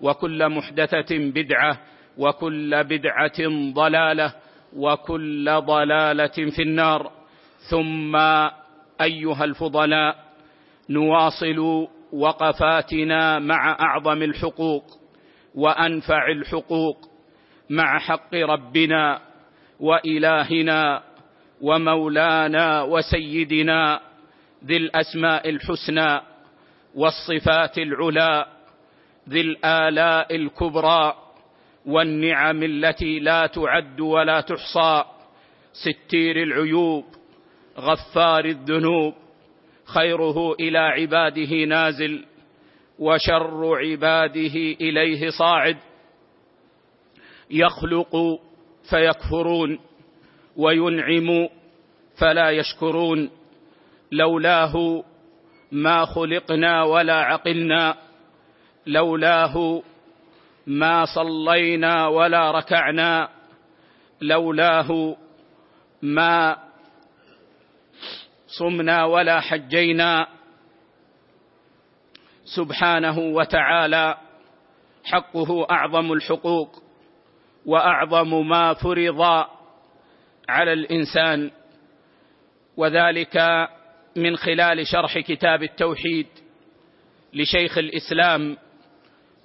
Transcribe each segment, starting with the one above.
وكل محدثة بدعة وكل بدعة ضلالة وكل ضلالة في النار. ثم أيها الفضلاء نواصل وقفاتنا مع أعظم الحقوق وأنفع الحقوق مع حق ربنا وإلهنا ومولانا وسيدنا ذي الأسماء الحسنى والصفات العلى ذي الآلاء الكبرى والنعم التي لا تعد ولا تحصى ستير العيوب غفار الذنوب خيره إلى عباده نازل وشر عباده إليه صاعد. يخلق فيكفرون وينعم فلا يشكرون. لولاه ما خلقنا ولا عقلنا. لولاه ما صلينا ولا ركعنا لولاه ما صمنا ولا حجينا. سبحانه وتعالى حقه أعظم الحقوق وأعظم ما فرض على الإنسان وذلك من خلال شرح كتاب التوحيد لشيخ الإسلام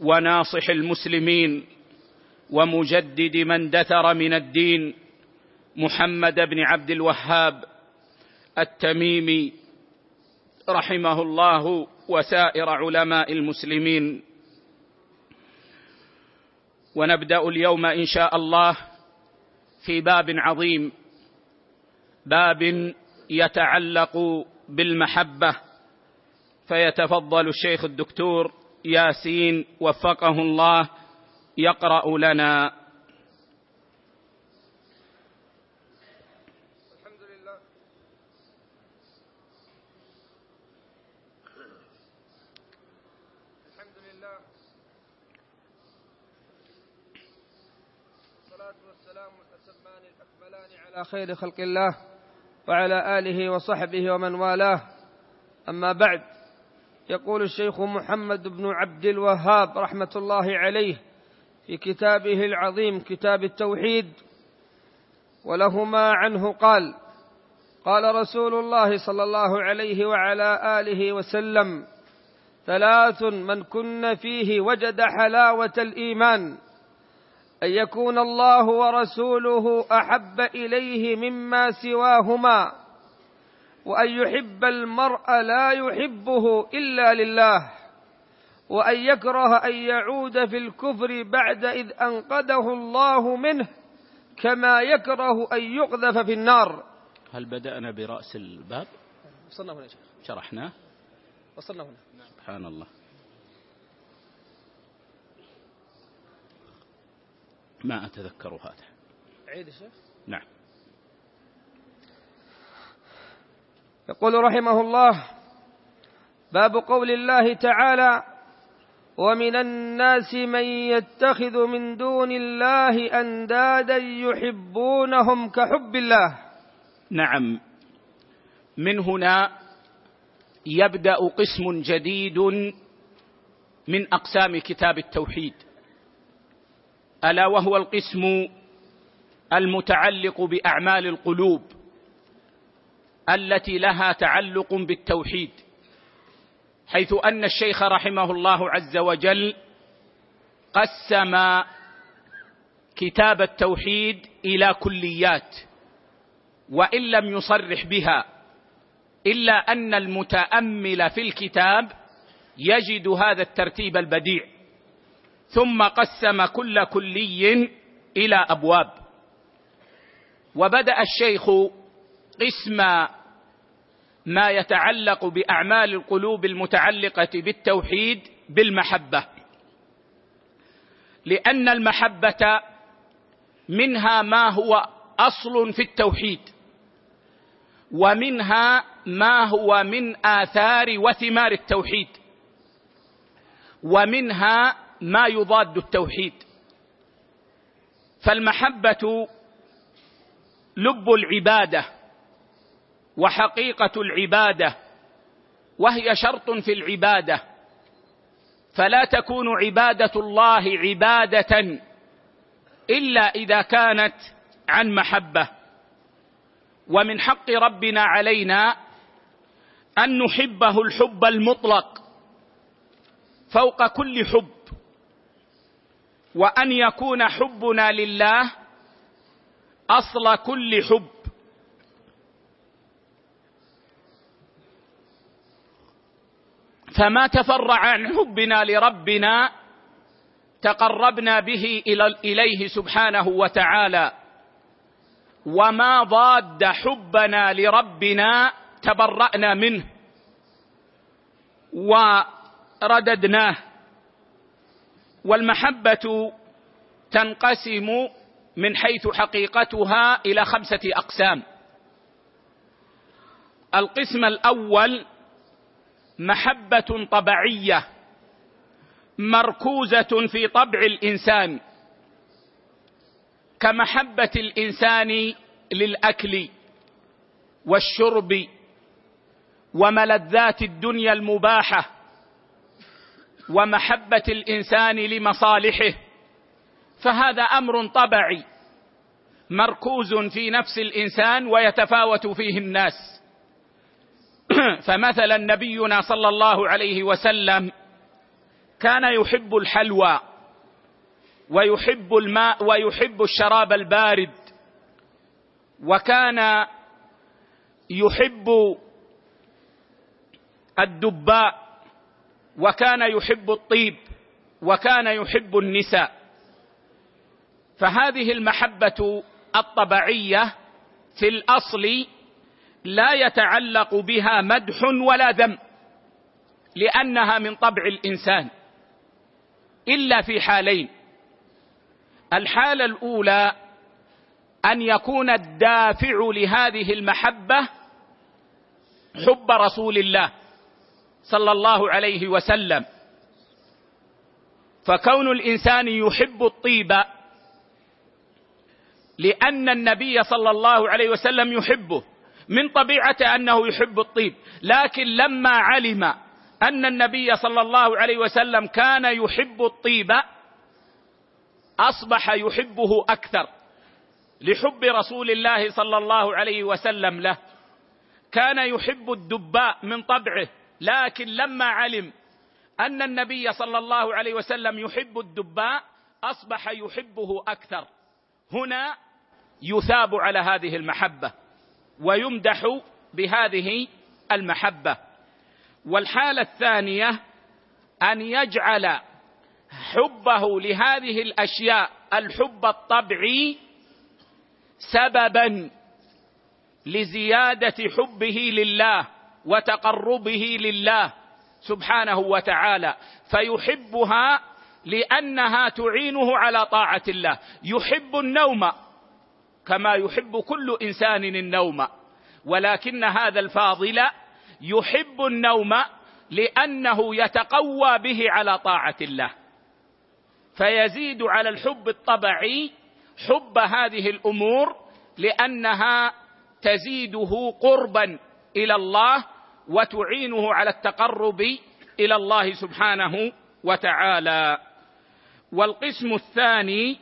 وناصح المسلمين ومجدد من دثر من الدين محمد بن عبد الوهاب التميمي رحمه الله وسائر علماء المسلمين. ونبدأ اليوم إن شاء الله في باب عظيم باب يتعلق بالمحبة فيتفضل الشيخ الدكتور ياسين وفقه الله يقرأ لنا. الحمد لله الحمد لله والصلاة والسلام الأكملان على خير خلق الله وعلى آله وصحبه ومن والاه. أما بعد يقول الشيخ محمد بن عبد الوهاب رحمة الله عليه في كتابه العظيم كتاب التوحيد. ولهما عنه قال قال رسول الله صلى الله عليه وعلى آله وسلم ثلاث من كن فيه وجد حلاوة الإيمان أن يكون الله ورسوله أحب إليه مما سواهما. وأن يحب المرء لا يحبه إلا لله وأن يكره أن يعود في الكفر بعد إذ أنقذه الله منه كما يكره أن يقذف في النار هل بدأنا برأس الباب؟ وصلنا هنا شيخ شرحناه؟ وصلنا هنا سبحان الله ما أتذكر هذا عيد الشيخ؟ نعم يقول رحمه الله باب قول الله تعالى ومن الناس من يتخذ من دون الله أندادا يحبونهم كحب الله. نعم. من هنا يبدأ قسم جديد من أقسام كتاب التوحيد. ألا وهو القسم المتعلق بأعمال القلوب. التي لها تعلق بالتوحيد حيث أن الشيخ رحمه الله عز وجل قسم كتاب التوحيد إلى كليات وإن لم يصرح بها إلا أن المتأمل في الكتاب يجد هذا الترتيب البديع ثم قسم كل كلي إلى أبواب. وبدأ الشيخ قسم ما يتعلق بأعمال القلوب المتعلقة بالتوحيد بالمحبة. لأن المحبة منها ما هو أصل في التوحيد ومنها ما هو من آثار وثمار التوحيد ومنها ما يضاد التوحيد. فالمحبة لب العبادة وحقيقة العبادة وهي شرط في العبادة. فلا تكون عبادة الله عبادة إلا إذا كانت عن محبة. ومن حق ربنا علينا أن نحبه الحب المطلق فوق كل حب وأن يكون حبنا لله أصل كل حب. فما تفرع عن حبنا لربنا تقربنا به إلى إليه سبحانه وتعالى. وما ضاد حبنا لربنا تبرأنا منه. ورددناه. والمحبة تنقسم من حيث حقيقتها إلى خمسة أقسام. القسم الأول محبة طبعية مركوزة في طبع الإنسان. كمحبة الإنسان للأكل والشرب وملذات الدنيا المباحة ومحبة الإنسان لمصالحه فهذا أمر طبعي مركوز في نفس الإنسان ويتفاوت فيه الناس. فمثلا نبينا صلى الله عليه وسلم كان يحب الحلوى ويحب الماء ويحب الشراب البارد وكان يحب الدباء وكان يحب الطيب وكان يحب النساء فهذه المحبة الطبعية في الأصل لا يتعلق بها مدح ولا ذم لأنها من طبع الإنسان إلا في حالين. الحالة الأولى أن يكون الدافع لهذه المحبة حب رسول الله صلى الله عليه وسلم. فكون الإنسان يحب الطيب لأن النبي صلى الله عليه وسلم يحبه من طبيعته أنه يحب الطيب. لكن لما علم أن النبي صلى الله عليه وسلم كان يحب الطيب أصبح يحبه أكثر. لحب رسول الله صلى الله عليه وسلم له. كان يحب الدباء من طبعه. لكن لما علم أن النبي صلى الله عليه وسلم يحب الدباء أصبح يحبه أكثر. هنا يثاب على هذه المحبة. ويمدح بهذه المحبة. والحالة الثانية أن يجعل حبه لهذه الأشياء الحب الطبعي سببا لزيادة حبه لله وتقربه لله سبحانه وتعالى. فيحبها لأنها تعينه على طاعة الله. يحب النوم كما يحب كل إنسان النوم. ولكن هذا الفاضل يحب النوم لأنه يتقوى به على طاعة الله. فيزيد على الحب الطبعي حب هذه الأمور لأنها تزيده قربا إلى الله وتعينه على التقرب إلى الله سبحانه وتعالى. والقسم الثاني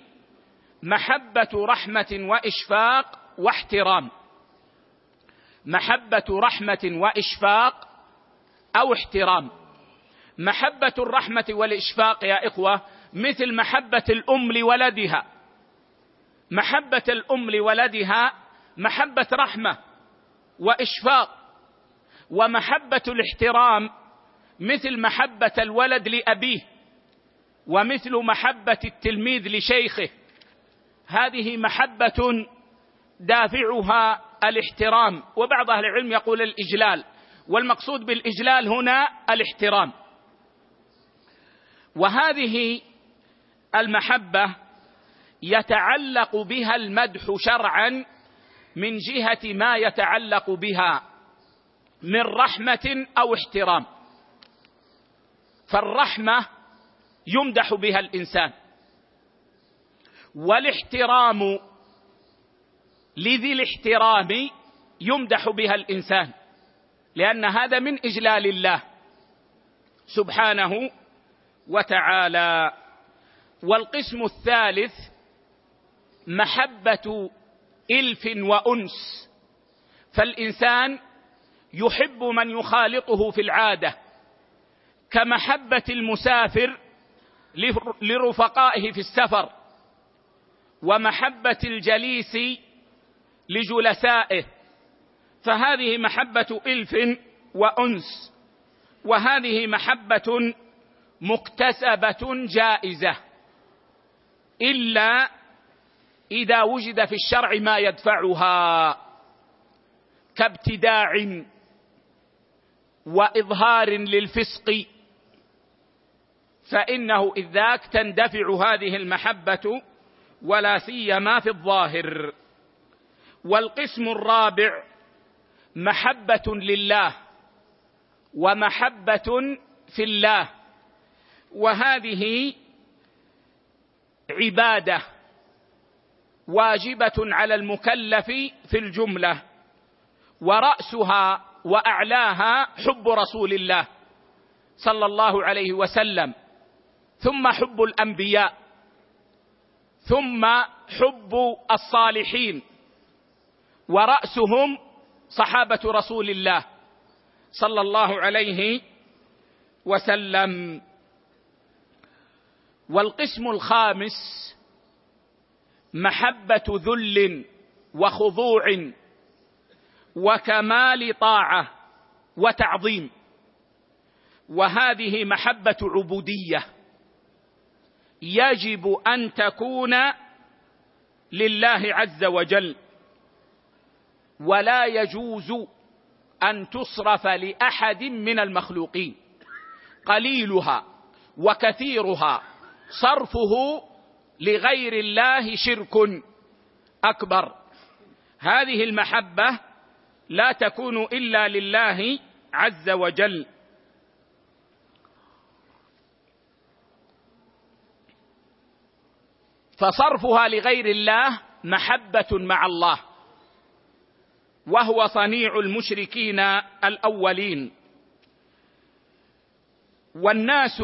محبة رحمة وإشفاق واحترام. محبة رحمة وإشفاق أو احترام. محبة الرحمة والإشفاق يا إخوة مثل محبة الأم لولدها. محبة الأم لولدها محبة رحمة وإشفاق. ومحبة الاحترام مثل محبة الولد لأبيه. ومثل محبة التلميذ لشيخه. هذه محبة دافعها الاحترام. وبعض أهل العلم يقول الإجلال. والمقصود بالإجلال هنا الاحترام. وهذه المحبة يتعلق بها المدح شرعا من جهة ما يتعلق بها من رحمة أو احترام. فالرحمة يمدح بها الإنسان. والاحترام لذي الاحترام يمدح بها الإنسان لأن هذا من إجلال الله سبحانه وتعالى. والقسم الثالث محبة إلف وأنس. فالإنسان يحب من يخالطه في العادة كمحبة المسافر لرفقائه في السفر. ومحبة الجليس لجلسائه. فهذه محبة إلف وأنس وهذه محبة مكتسبة جائزة إلا إذا وجد في الشرع ما يدفعها كابتداع وإظهار للفسق. فإنه إذ ذاك تندفع هذه المحبة ولا سيما في الظاهر. والقسم الرابع محبة لله ومحبة في الله. وهذه عبادة واجبة على المكلف في الجملة. ورأسها وأعلاها حب رسول الله صلى الله عليه وسلم. ثم حب الأنبياء. ثم حب الصالحين ورأسهم صحابة رسول الله صلى الله عليه وسلم. والقسم الخامس محبة ذل وخضوع وكمال طاعة وتعظيم. وهذه محبة عبودية. يجب أن تكون لله عز وجل. ولا يجوز أن تصرف لأحد من المخلوقين. قليلها وكثيرها صرفه لغير الله شرك أكبر. هذه المحبة لا تكون إلا لله عز وجل. فصرفها لغير الله محبة مع الله. وهو صنيع المشركين الأولين. والناس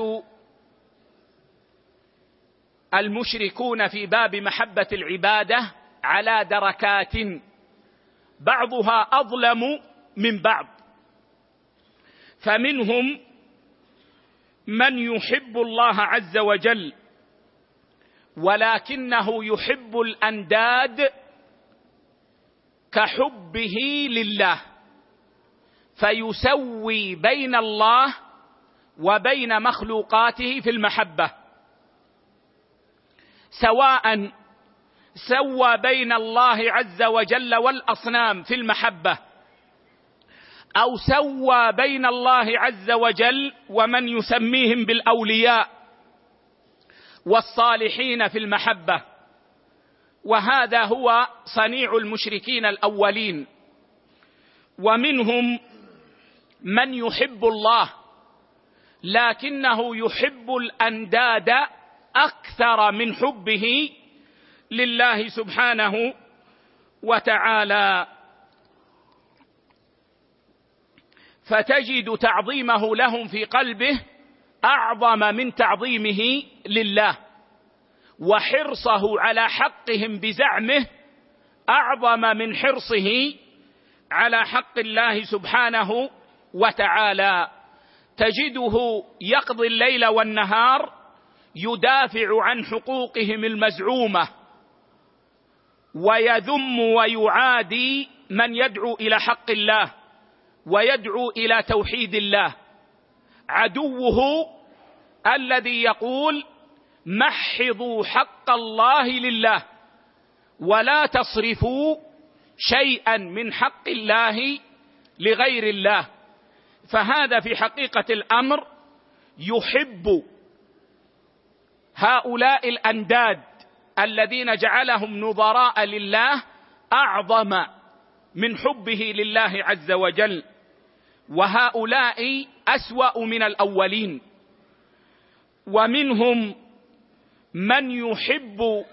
المشركون في باب محبة العبادة على دركات. بعضها أظلم من بعض. فمنهم من يحب الله عز وجل ولكنه يحب الأنداد كحبه لله. فيسوي بين الله وبين مخلوقاته في المحبة. سواء سوى بين الله عز وجل والأصنام في المحبة أو سوى بين الله عز وجل ومن يسميهم بالأولياء. والصالحين في المحبة. وهذا هو صنيع المشركين الأولين. ومنهم من يحب الله لكنه يحب الأنداد أكثر من حبه لله سبحانه وتعالى. فتجد تعظيمه لهم في قلبه أعظم من تعظيمه لله وحرصه على حقهم بزعمه أعظم من حرصه على حق الله سبحانه وتعالى. تجده يقضي الليل والنهار يدافع عن حقوقهم المزعومة ويذم ويعادي من يدعو إلى حق الله ويدعو إلى توحيد الله. عدوه الذي يقول محضوا حق الله لله ولا تصرفوا شيئا من حق الله لغير الله. فهذا في حقيقة الأمر يحب هؤلاء الأنداد الذين جعلهم نظراء لله أعظم من حبه لله عز وجل. وهؤلاء أسوأ من الأولين. ومنهم من يحب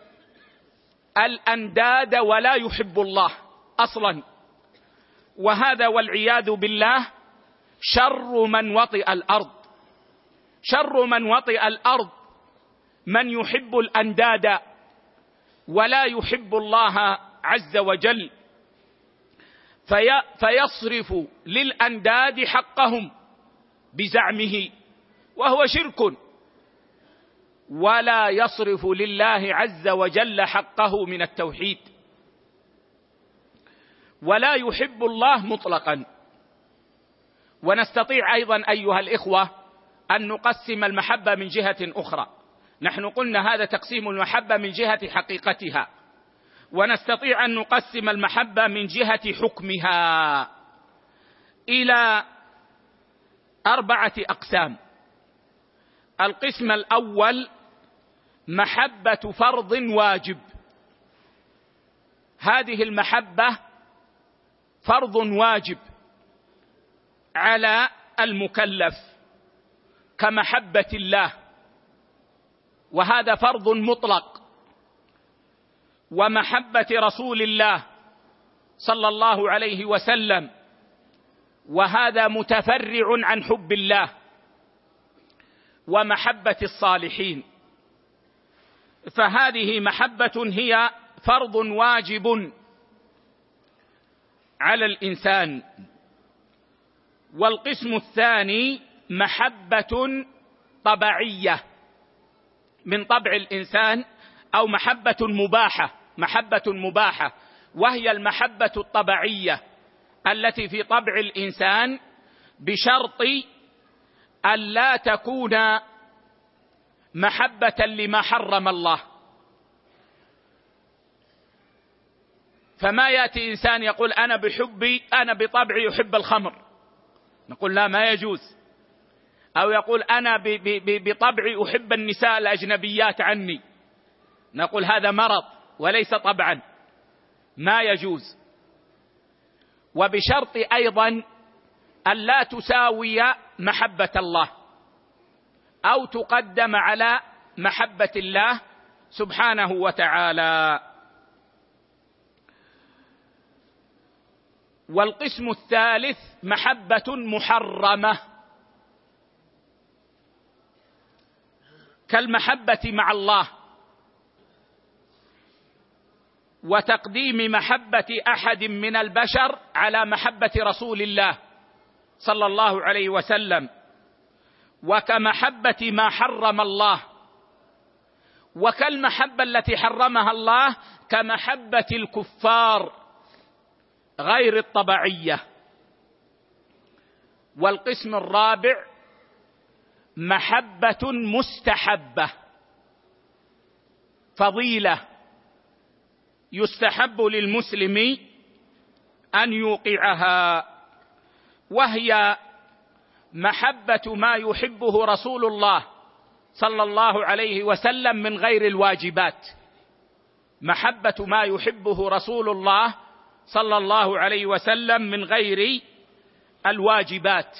الأنداد ولا يحب الله أصلا. وهذا والعياذ بالله شر من وطئ الأرض. شر من وطئ الأرض. من يحب الأنداد ولا يحب الله عز وجل. فيصرف للأنداد حقهم بزعمه وهو شرك. ولا يصرف لله عز وجل حقه من التوحيد. ولا يحب الله مطلقا. ونستطيع أيضا أيها الإخوة أن نقسم المحبة من جهة أخرى. نحن قلنا هذا تقسيم المحبة من جهة حقيقتها. ونستطيع أن نقسم المحبة من جهة حكمها إلى أربعة أقسام. القسم الأول محبة فرض واجب. هذه المحبة فرض واجب على المكلف كمحبة الله وهذا فرض مطلق. ومحبة رسول الله صلى الله عليه وسلم وهذا متفرع عن حب الله ومحبة الصالحين. فهذه محبة هي فرض واجب على الإنسان. والقسم الثاني محبة طبعية من طبع الإنسان أو محبة مباحة. محبة مباحة وهي المحبة الطبعية التي في طبع الإنسان بشرط ألا تكون محبة لما حرم الله. فما يأتي إنسان يقول أنا بحبي أنا بطبعي أحب الخمر. نقول لا ما يجوز. أو يقول أنا بطبعي أحب النساء الأجنبيات عني. نقول هذا مرض. وليس طبعا. ما يجوز. وبشرط أيضا الا تساوي محبة الله أو تقدم على محبة الله سبحانه وتعالى. والقسم الثالث محبة محرمة. كالمحبة مع الله. وتقديم محبة أحد من البشر على محبة رسول الله صلى الله عليه وسلم وكمحبة ما حرم الله وكالمحبة التي حرمها الله كمحبة الكفار غير الطبعية. والقسم الرابع محبة مستحبة فضيلة. يستحب للمسلم أن يوقعها وهي محبة ما يحبه رسول الله صلى الله عليه وسلم من غير الواجبات. محبة ما يحبه رسول الله صلى الله عليه وسلم من غير الواجبات.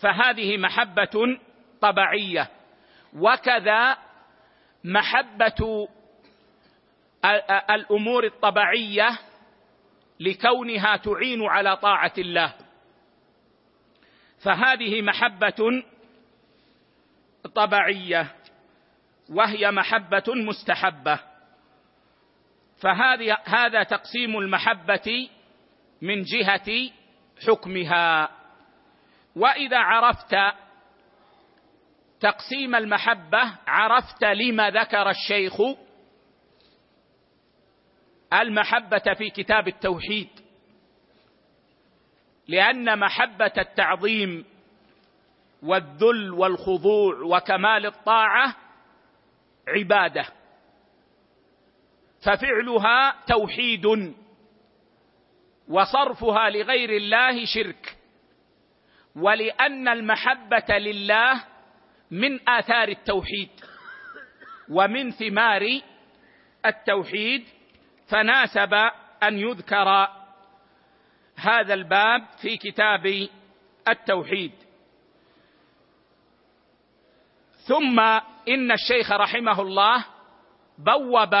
فهذه محبة طبعية. وكذا محبة الأمور الطبعية لكونها تعين على طاعة الله. فهذه محبة طبعية وهي محبة مستحبة. فهذه هذا تقسيم المحبة من جهة حكمها. وإذا عرفت تقسيم المحبة عرفت لما ذكر الشيخ المحبة في كتاب التوحيد. لأن محبة التعظيم والذل والخضوع وكمال الطاعة عبادة. ففعلها توحيد وصرفها لغير الله شرك. ولأن المحبة لله من آثار التوحيد ومن ثمار التوحيد فناسب أن يذكر هذا الباب في كتاب التوحيد. ثم إن الشيخ رحمه الله بوب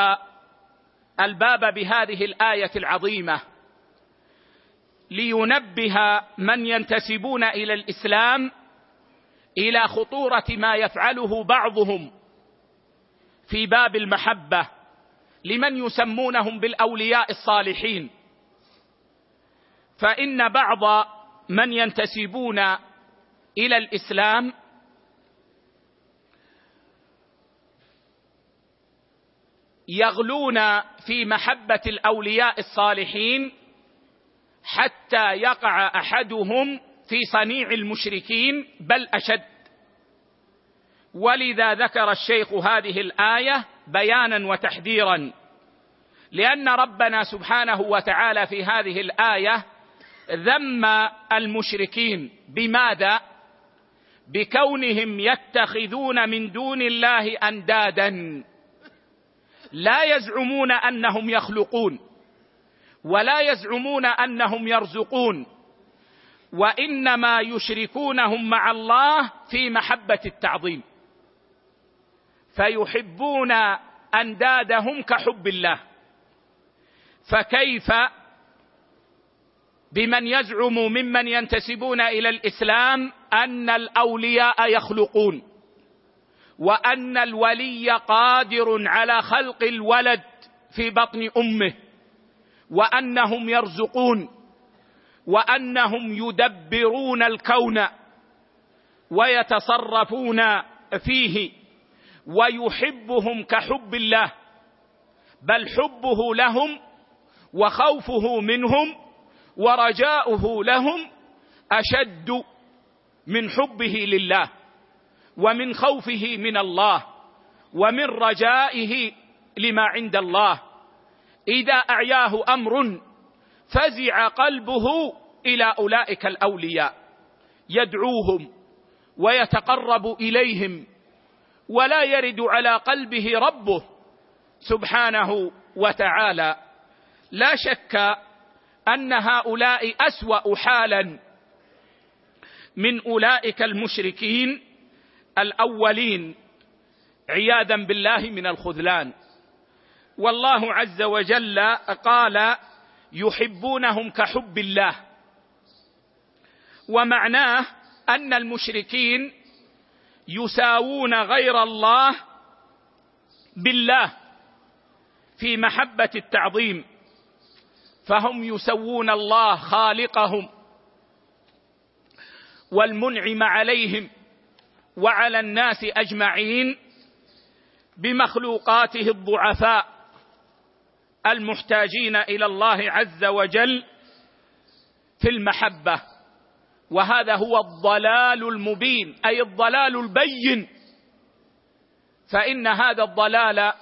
الباب بهذه الآية العظيمة لينبه من ينتسبون إلى الإسلام إلى خطورة ما يفعله بعضهم في باب المحبة. لمن يسمونهم بالأولياء الصالحين. فإن بعض من ينتسبون إلى الإسلام يغلون في محبة الأولياء الصالحين حتى يقع أحدهم في صنيع المشركين بل أشد. ولذا ذكر الشيخ هذه الآية بيانا وتحذيرا. لأن ربنا سبحانه وتعالى في هذه الآية ذم المشركين. بماذا؟ بكونهم يتخذون من دون الله أندادا. لا يزعمون أنهم يخلقون ولا يزعمون أنهم يرزقون وإنما يشركونهم مع الله في محبة التعظيم. فيحبون أندادهم كحب الله. فكيف بمن يزعم ممن ينتسبون إلى الإسلام أن الأولياء يخلقون وأن الولي قادر على خلق الولد في بطن أمه وأنهم يرزقون وأنهم يدبرون الكون ويتصرفون فيه ويحبهم كحب الله بل حبه لهم وخوفه منهم ورجاؤه لهم اشد من حبه لله ومن خوفه من الله ومن رجائه لما عند الله اذا اعياه أمر فزع قلبه إلى اولئك الاولياء يدعوهم ويتقرب اليهم ولا يرد على قلبه ربه سبحانه وتعالى. لا شك أن هؤلاء أسوأ حالا من أولئك المشركين الأولين عياذا بالله من الخذلان. والله عز وجل قال يحبونهم كحب الله. ومعناه أن المشركين يساوون غير الله بالله في محبة التعظيم فهم يسوون الله خالقهم والمنعم عليهم وعلى الناس أجمعين بمخلوقاته الضعفاء المحتاجين إلى الله عز وجل في المحبة. وهذا هو الضلال المبين أي الضلال البين. فإن هذا الضلال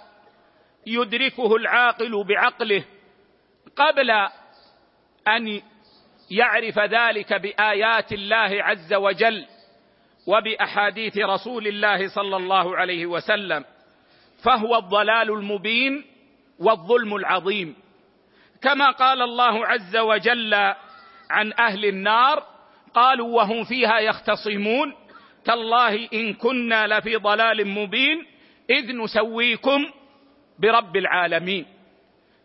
يدركه العاقل بعقله قبل أن يعرف ذلك بآيات الله عز وجل وبأحاديث رسول الله صلى الله عليه وسلم. فهو الضلال المبين والظلم العظيم. كما قال الله عز وجل عن أهل النار قالوا وهم فيها يختصمون. تالله إن كنا لفي ضلال مبين. إذ نسويكم برب العالمين.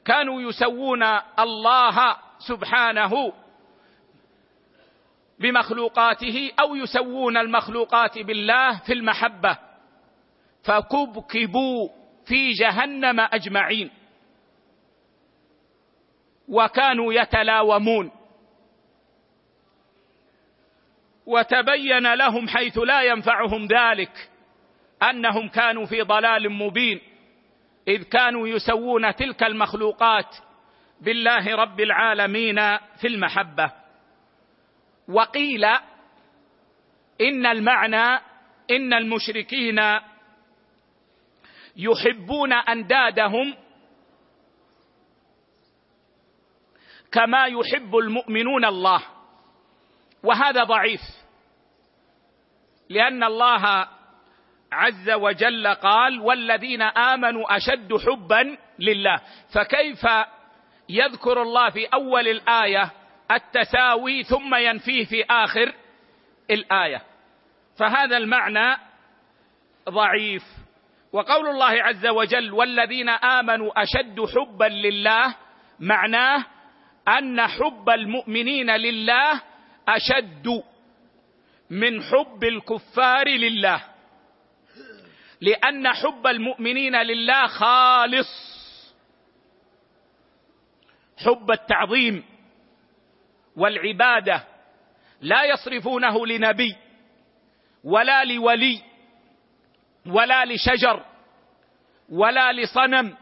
كانوا يسوون الله سبحانه بمخلوقاته أو يسوون المخلوقات بالله في المحبة. فكبكبوا في جهنم أجمعين. وكانوا يتلاومون. وتبين لهم حيث لا ينفعهم ذلك أنهم كانوا في ضلال مبين إذ كانوا يسوون تلك المخلوقات بالله رب العالمين في المحبة. وقيل إن المعنى إن المشركين يحبون أندادهم كما يحب المؤمنون الله. وهذا ضعيف. لأن الله عز وجل قال والذين آمنوا أشد حبا لله. فكيف يذكر الله في أول الآية التساوي ثم ينفيه في آخر الآية؟ فهذا المعنى ضعيف. وقول الله عز وجل والذين آمنوا أشد حبا لله معناه أن حب المؤمنين لله أشد من حب الكفار لله. لأن حب المؤمنين لله خالص. حب التعظيم والعبادة لا يصرفونه لنبي ولا لولي ولا لشجر ولا لصنم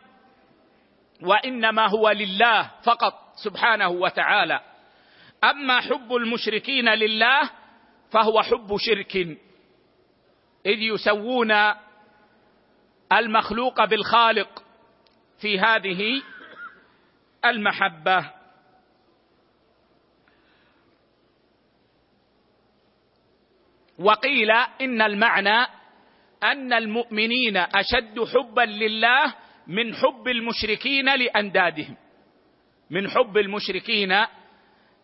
وإنما هو لله فقط سبحانه وتعالى. أما حب المشركين لله فهو حب شرك. إذ يسوون المخلوق بالخالق في هذه المحبة. وقيل إن المعنى أن المؤمنين أشد حبا لله من حب المشركين لأندادهم. من حب المشركين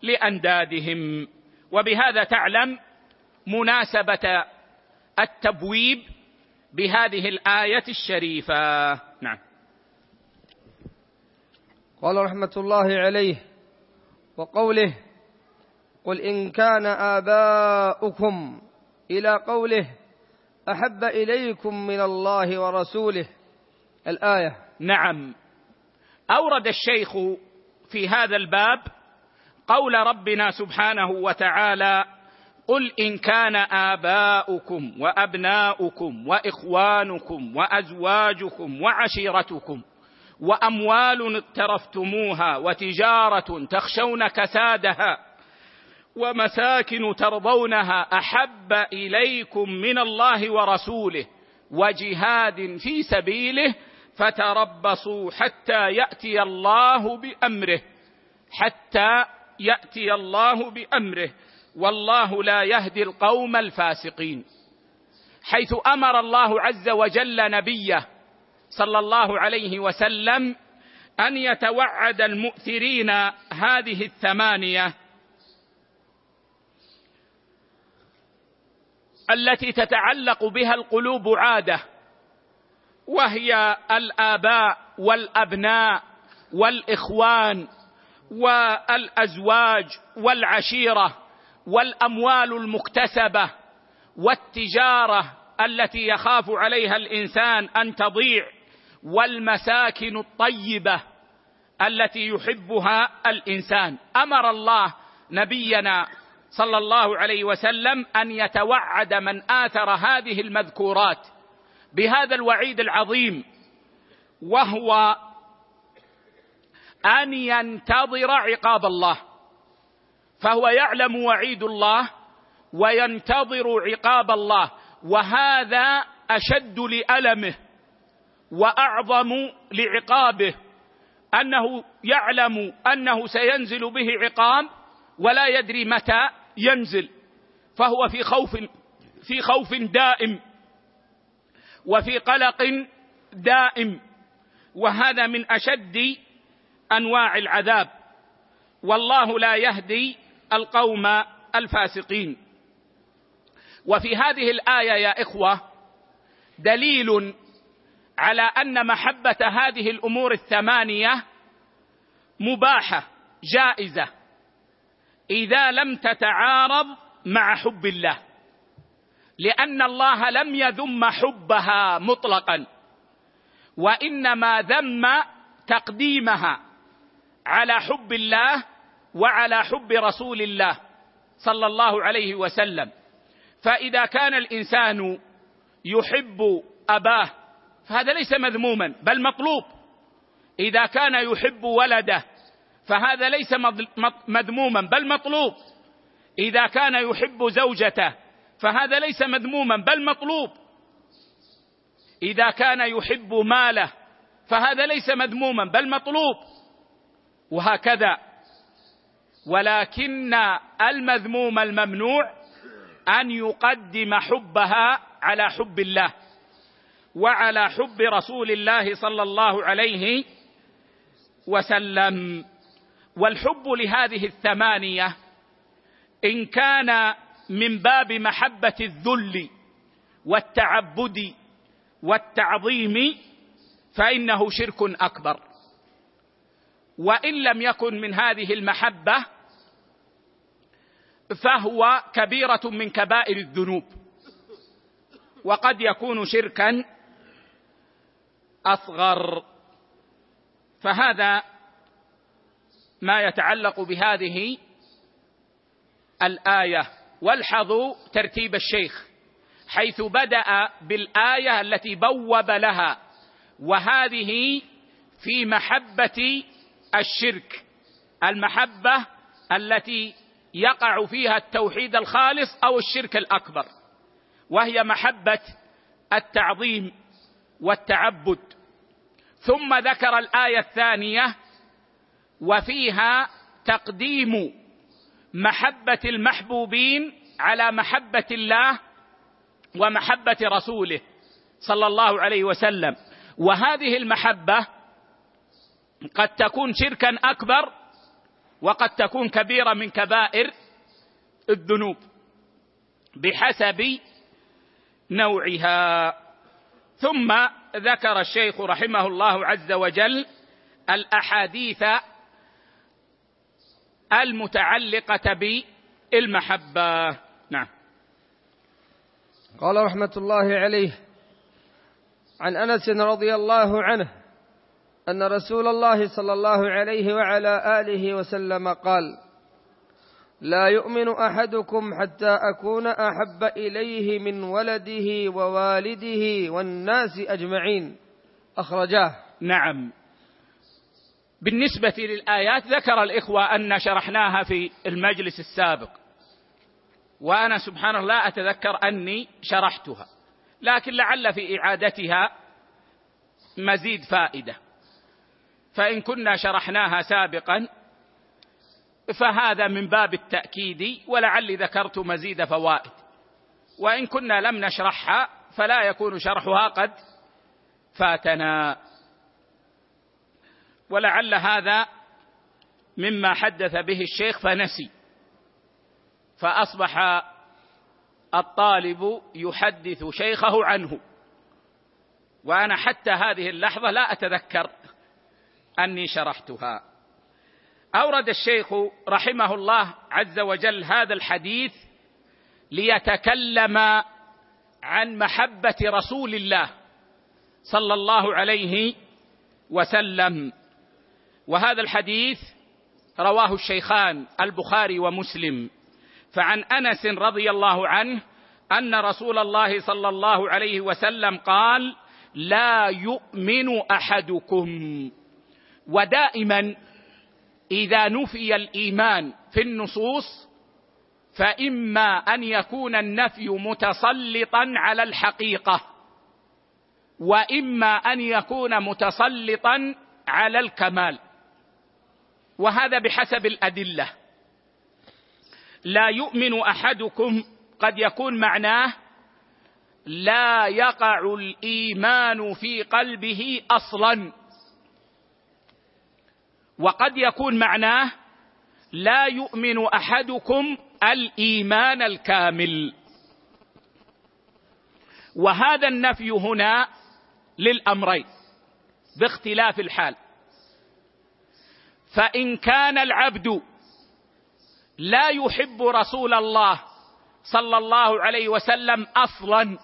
لأندادهم. وبهذا تعلم مناسبة التبويب بهذه الآية الشريفة. نعم. قال رحمة الله عليه وقوله قل إن كان آباؤكم إلى قوله أحب إليكم من الله ورسوله. الآية. نعم. أورد الشيخ في هذا الباب قول ربنا سبحانه وتعالى قل إن كان آباؤكم وأبناؤكم وإخوانكم وأزواجكم وعشيرتكم وأموال اقترفتموها وتجارة تخشون كسادها ومساكن ترضونها أحب إليكم من الله ورسوله وجهاد في سبيله فتربصوا حتى يأتي الله بأمره حتى يأتي الله بأمره والله لا يهدي القوم الفاسقين. حيث أمر الله عز وجل نبيه صلى الله عليه وسلم أن يتوعد المؤثرين هذه الثمانية التي تتعلق بها القلوب عادة وهي الآباء والأبناء والإخوان والأزواج والعشيرة والأموال المكتسبة والتجارة التي يخاف عليها الإنسان أن تضيع والمساكن الطيبة التي يحبها الإنسان. أمر الله نبينا صلى الله عليه وسلم أن يتوعد من آثر هذه المذكورات بهذا الوعيد العظيم وهو أن ينتظر عقاب الله. فهو يعلم وعيد الله وينتظر عقاب الله. وهذا أشد لألمه وأعظم لعقابه. أنه يعلم أنه سينزل به عقاب ولا يدري متى ينزل. فهو في خوف في خوف دائم. وفي قلق دائم. وهذا من أشد أنواع العذاب. والله لا يهدي القوم الفاسقين. وفي هذه الآية يا إخوة دليل على أن محبة هذه الأمور الثمانية مباحة جائزة. إذا لم تتعارض مع حب الله. لأن الله لم يذم حبها مطلقا. وإنما ذم تقديمها. على حب الله وعلى حب رسول الله صلى الله عليه وسلم. فإذا كان الإنسان يحب أباه فهذا ليس مذموما بل مطلوب إذا كان يحب ولده فهذا ليس مذموما بل مطلوب إذا كان يحب زوجته فهذا ليس مذموما بل مطلوب إذا كان يحب ماله فهذا ليس مذموما بل مطلوب وهكذا. ولكن المذموم الممنوع أن يقدم حبها على حب الله وعلى حب رسول الله صلى الله عليه وسلم. والحب لهذه الثمانية إن كان من باب محبة الذل والتعبد والتعظيم فإنه شرك أكبر. وإن لم يكن من هذه المحبة فهو كبيرة من كبائر الذنوب. وقد يكون شركا أصغر. فهذا ما يتعلق بهذه الآية. والحظوا ترتيب الشيخ. حيث بدأ بالآية التي بوب لها. وهذه في محبة الشرك المحبة التي يقع فيها التوحيد الخالص أو الشرك الأكبر. وهي محبة التعظيم والتعبد. ثم ذكر الآية الثانية وفيها تقديم محبة المحبوبين على محبة الله ومحبة رسوله صلى الله عليه وسلم. وهذه المحبة قد تكون شركا أكبر وقد تكون كبيرة من كبائر الذنوب بحسب نوعها. ثم ذكر الشيخ رحمه الله عز وجل الأحاديث المتعلقة بالمحبة. نعم. قال رحمة الله عليه عن أنس رضي الله عنه أن رسول الله صلى الله عليه وعلى آله وسلم قال لا يؤمن أحدكم حتى أكون أحب إليه من ولده ووالده والناس أجمعين. أخرجاه. نعم. بالنسبة للآيات ذكر الإخوة أن شرحناها في المجلس السابق. وأنا سبحان الله أتذكر أني شرحتها. لكن لعل في إعادتها مزيد فائدة. فإن كنا شرحناها سابقا فهذا من باب التأكيد ولعلي ذكرت مزيد فوائد. وإن كنا لم نشرحها فلا يكون شرحها قد فاتنا. ولعل هذا مما حدث به الشيخ فنسي. فأصبح الطالب يحدث شيخه عنه. وأنا حتى هذه اللحظة لا أتذكر أني شرحتها. أورد الشيخ رحمه الله عز وجل هذا الحديث ليتكلم عن محبة رسول الله صلى الله عليه وسلم. وهذا الحديث رواه الشيخان البخاري ومسلم. فعن أنس رضي الله عنه أن رسول الله صلى الله عليه وسلم قال لا يؤمن أحدكم. ودائما إذا نفي الإيمان في النصوص فإما أن يكون النفي متسلطا على الحقيقة وإما أن يكون متسلطا على الكمال. وهذا بحسب الأدلة. لا يؤمن أحدكم قد يكون معناه لا يقع الإيمان في قلبه أصلا. وقد يكون معناه لا يؤمن أحدكم الإيمان الكامل. وهذا النفي هنا للأمرين باختلاف الحال. فإن كان العبد لا يحب رسول الله صلى الله عليه وسلم أصلا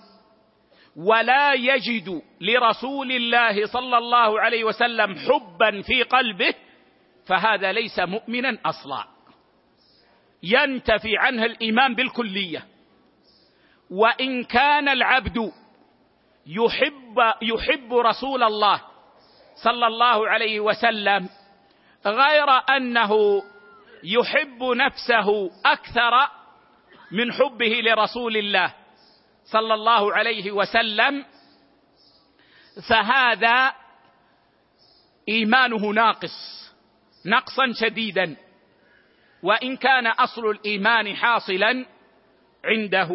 ولا يجد لرسول الله صلى الله عليه وسلم حبا في قلبه فهذا ليس مؤمنا أصلا. ينتفي عنه الإيمان بالكلية. وإن كان العبد يحب يحب رسول الله صلى الله عليه وسلم غير أنه يحب نفسه أكثر من حبه لرسول الله صلى الله عليه وسلم فهذا إيمانه ناقص. نقصا شديدا. وإن كان أصل الإيمان حاصلا عنده.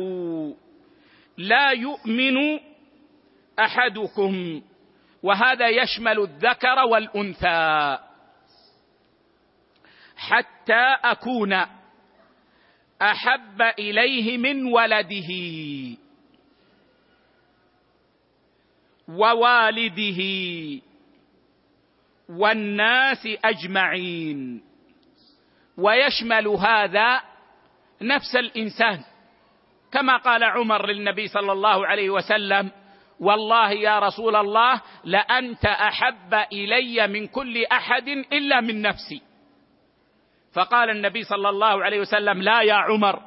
لا يؤمن أحدكم. وهذا يشمل الذكر والأنثى. حتى أكون أحب إليه من ولده. ووالده. والناس أجمعين. ويشمل هذا نفس الإنسان. كما قال عمر للنبي صلى الله عليه وسلم والله يا رسول الله لأنت أحب إلي من كل أحد إلا من نفسي. فقال النبي صلى الله عليه وسلم لا يا عمر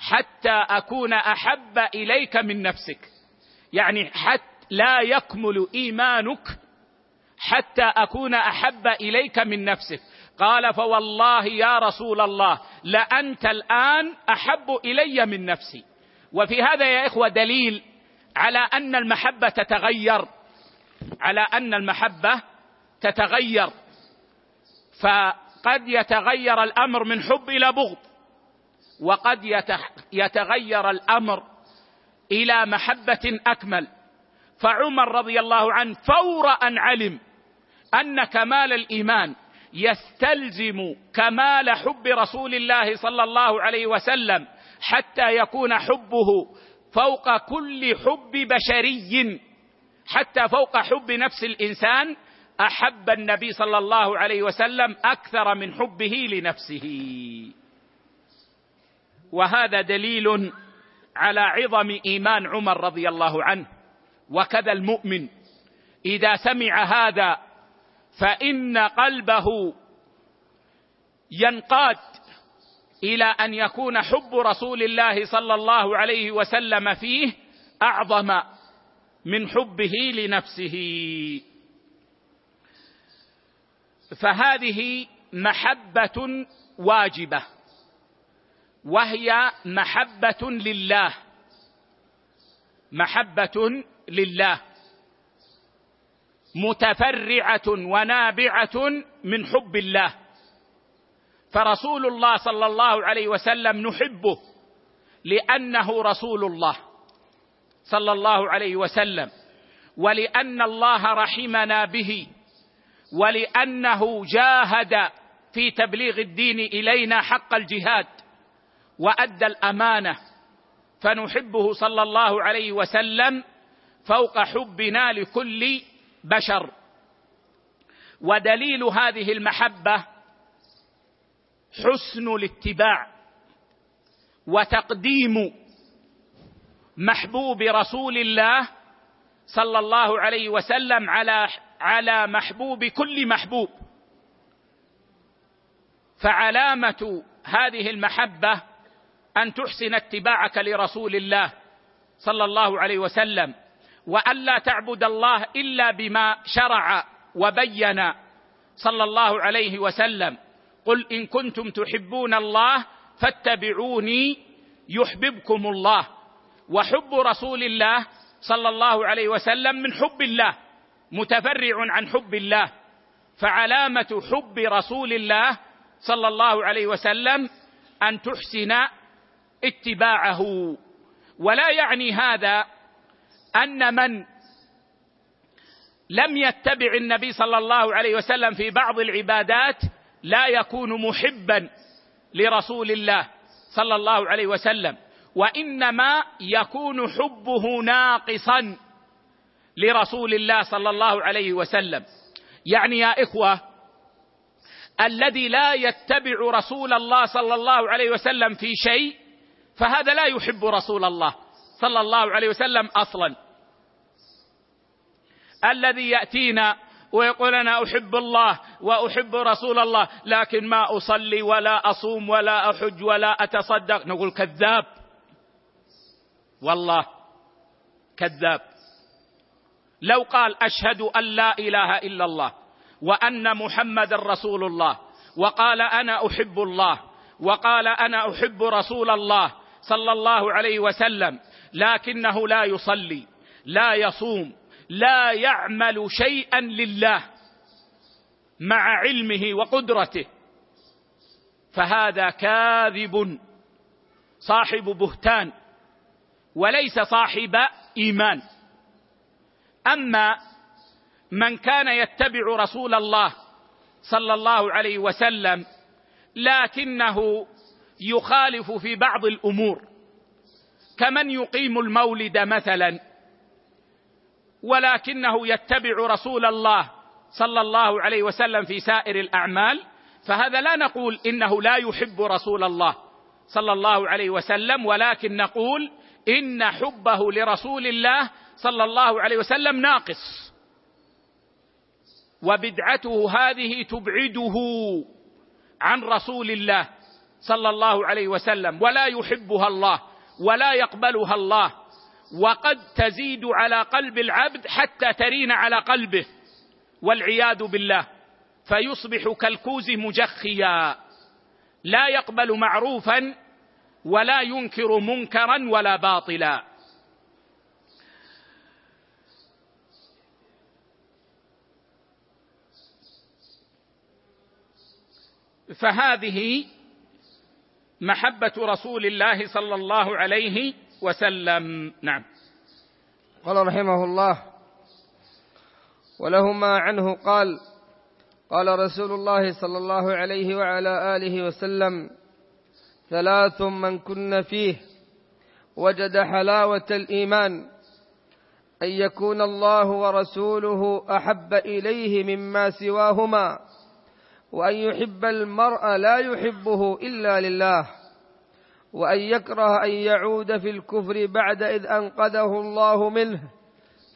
حتى أكون أحب إليك من نفسك. يعني حتى لا يكمل إيمانك حتى أكون أحب إليك من نفسك. قال فوالله يا رسول الله لأنت الآن أحب إلي من نفسي. وفي هذا يا إخوة دليل على أن المحبة تتغير. على أن المحبة تتغير. فقد يتغير الأمر من حب إلى بغض. وقد يتغير الأمر إلى محبة أكمل. فعمر رضي الله عنه فور ان علم ان كمال الإيمان يستلزم كمال حب رسول الله صلى الله عليه وسلم حتى يكون حبه فوق كل حب بشري حتى فوق حب نفس الإنسان أحب النبي صلى الله عليه وسلم أكثر من حبه لنفسه. وهذا دليل على عظم إيمان عمر رضي الله عنه. وكذا المؤمن إذا سمع هذا فإن قلبه ينقاد إلى أن يكون حب رسول الله صلى الله عليه وسلم فيه أعظم من حبه لنفسه. فهذه محبة واجبة. وهي محبة لله. محبة لله. متفرعة ونابعة من حب الله. فرسول الله صلى الله عليه وسلم نحبه لأنه رسول الله صلى الله عليه وسلم ولأن الله رحمنا به ولأنه جاهد في تبليغ الدين إلينا حق الجهاد وأدى الأمانة. فنحبه صلى الله عليه وسلم فوق حبنا لكل بشر. ودليل هذه المحبة حسن الاتباع وتقديم محبوب رسول الله صلى الله عليه وسلم على على محبوب كل محبوب. فعلامة هذه المحبة أن تحسن اتباعك لرسول الله صلى الله عليه وسلم. وألا تعبد الله إلا بما شرع وبين صلى الله عليه وسلم قل إن كنتم تحبون الله فاتبعوني يحببكم الله وحب رسول الله صلى الله عليه وسلم من حب الله متفرع عن حب الله فعلامة حب رسول الله صلى الله عليه وسلم أن تحسن اتباعه. ولا يعني هذا أن من لم يتبع النبي صلى الله عليه وسلم في بعض العبادات لا يكون محبا لرسول الله صلى الله عليه وسلم وإنما يكون حبه ناقصا لرسول الله صلى الله عليه وسلم. يعني يا إخوة الذي لا يتبع رسول الله صلى الله عليه وسلم في شيء فهذا لا يحب رسول الله صلى الله عليه وسلم أصلا. الذي يأتينا ويقول أنا أحب الله وأحب رسول الله لكن ما أصلي ولا أصوم ولا أحج ولا أتصدق. نقول كذاب. والله كذاب. لو قال أشهد أن لا إله إلا الله وأن محمد رسول الله وقال أنا أحب الله وقال أنا أحب رسول الله صلى الله عليه وسلم لكنه لا يصلي لا يصوم لا يعمل شيئا لله مع علمه وقدرته فهذا كاذب صاحب بهتان وليس صاحب إيمان. أما من كان يتبع رسول الله صلى الله عليه وسلم لكنه يخالف في بعض الأمور كمن يقيم المولد مثلا ولكنه يتبع رسول الله صلى الله عليه وسلم في سائر الأعمال فهذا لا نقول إنه لا يحب رسول الله صلى الله عليه وسلم ولكن نقول إن حبه لرسول الله صلى الله عليه وسلم ناقص. وبدعته هذه تبعده عن رسول الله صلى الله عليه وسلم ولا يحبها الله ولا يقبلها الله. وقد تزيد على قلب العبد حتى ترين على قلبه والعياذ بالله فيصبح كالكوز مجخيا. لا يقبل معروفا ولا ينكر منكرا ولا باطلا. فهذه محبة رسول الله صلى الله عليه وسلم وسلم. نعم. قال رحمه الله. ولهما عنه قال. قال رسول الله صلى الله عليه وعلى آله وسلم ثلاث من كن فيه وجد حلاوة الإيمان. أن يكون الله ورسوله أحب إليه مما سواهما. وأن يحب المرء لا يحبه إلا لله. وأن يكره أن يعود في الكفر بعد إذ أنقذه الله منه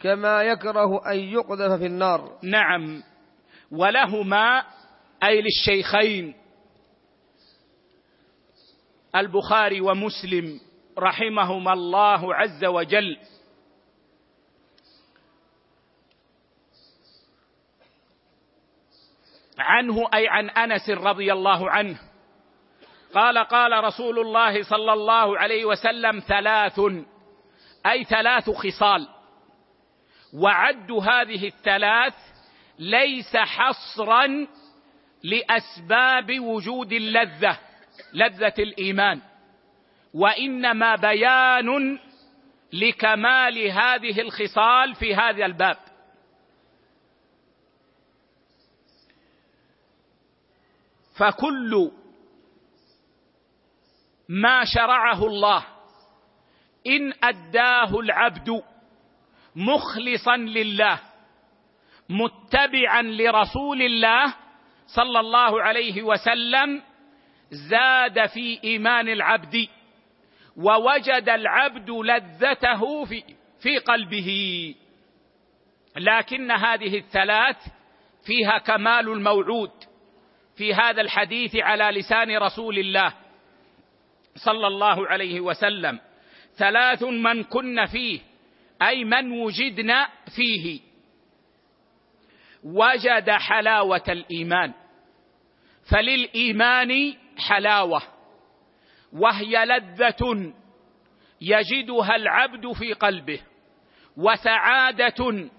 كما يكره أن يقذف في النار. نعم. ولهما أي للشيخين البخاري ومسلم رحمهما الله عز وجل. عنه أي عن أنس رضي الله عنه. قال قال رسول الله صلى الله عليه وسلم ثلاث أي ثلاث خصال. وعد هذه الثلاث ليس حصرا لأسباب وجود اللذة لذة الإيمان. وإنما بيان لكمال هذه الخصال في هذا الباب. فكل ما شرعه الله. ان اداه العبد مخلصا لله متبعا لرسول الله صلى الله عليه وسلم زاد في ايمان العبد ووجد العبد لذته في في قلبه. لكن هذه الثلاث فيها كمال الموعود في هذا الحديث على لسان رسول الله. صلى الله عليه وسلم ثلاث من كن فيه أي من وجدنا فيه. وجد حلاوة الإيمان. فللإيمان حلاوة. وهي لذة يجدها العبد في قلبه. وسعادة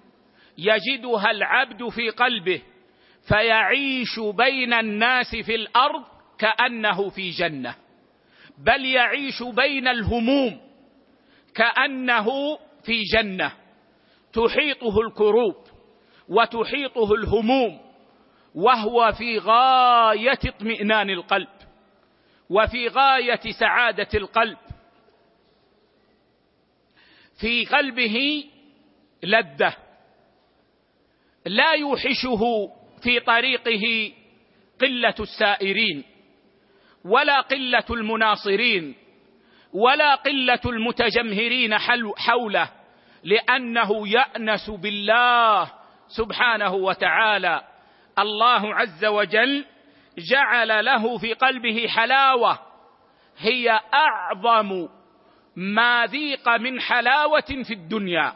يجدها العبد في قلبه. فيعيش بين الناس في الأرض كأنه في جنة. بل يعيش بين الهموم كأنه في جنة. تحيطه الكروب وتحيطه الهموم وهو في غاية اطمئنان القلب وفي غاية سعادة القلب. في قلبه لذة لا يوحشه في طريقه قلة السائرين. ولا قلة المناصرين ولا قلة المتجمهرين حوله لأنه يأنس بالله سبحانه وتعالى. الله عز وجل جعل له في قلبه حلاوة هي أعظم ما ذيق من حلاوة في الدنيا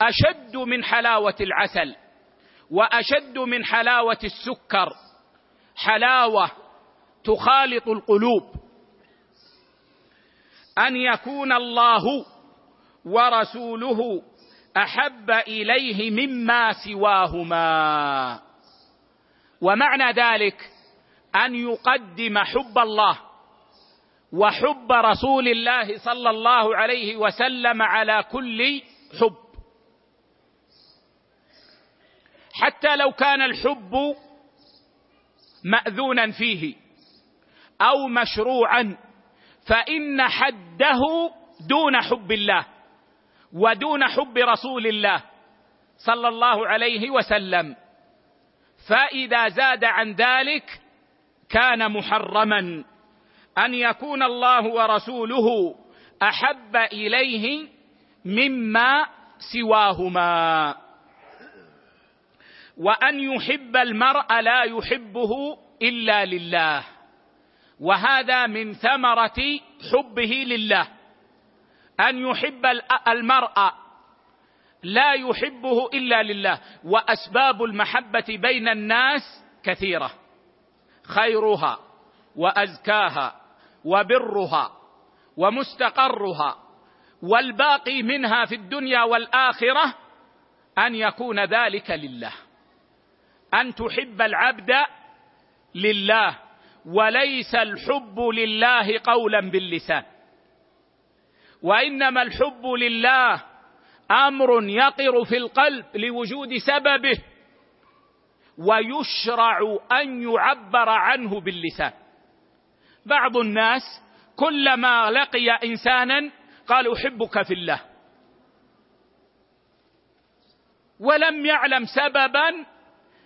أشد من حلاوة العسل وأشد من حلاوة السكر. حلاوة تخالط القلوب. أن يكون الله ورسوله أحب إليه مما سواهما. ومعنى ذلك أن يقدم حب الله وحب رسول الله صلى الله عليه وسلم على كل حب. حتى لو كان الحب مأذونا فيه. أو مشروعا فإن حده دون حب الله ودون حب رسول الله صلى الله عليه وسلم. فإذا زاد عن ذلك كان محرما. أن يكون الله ورسوله أحب إليه مما سواهما. وأن يحب المرء لا يحبه إلا لله. وهذا من ثمرة حبه لله. أن يحب المرأة لا يحبه إلا لله. وأسباب المحبة بين الناس كثيرة. خيرها وأزكاها وبرها ومستقرها. والباقي منها في الدنيا والآخرة أن يكون ذلك لله. أن تحب العبد لله. وليس الحب لله قولا باللسان. وانما الحب لله أمر يقر في القلب لوجود سببه ويشرع ان يعبر عنه باللسان. بعض الناس كلما لقي انسانا قال احبك في الله. ولم يعلم سببا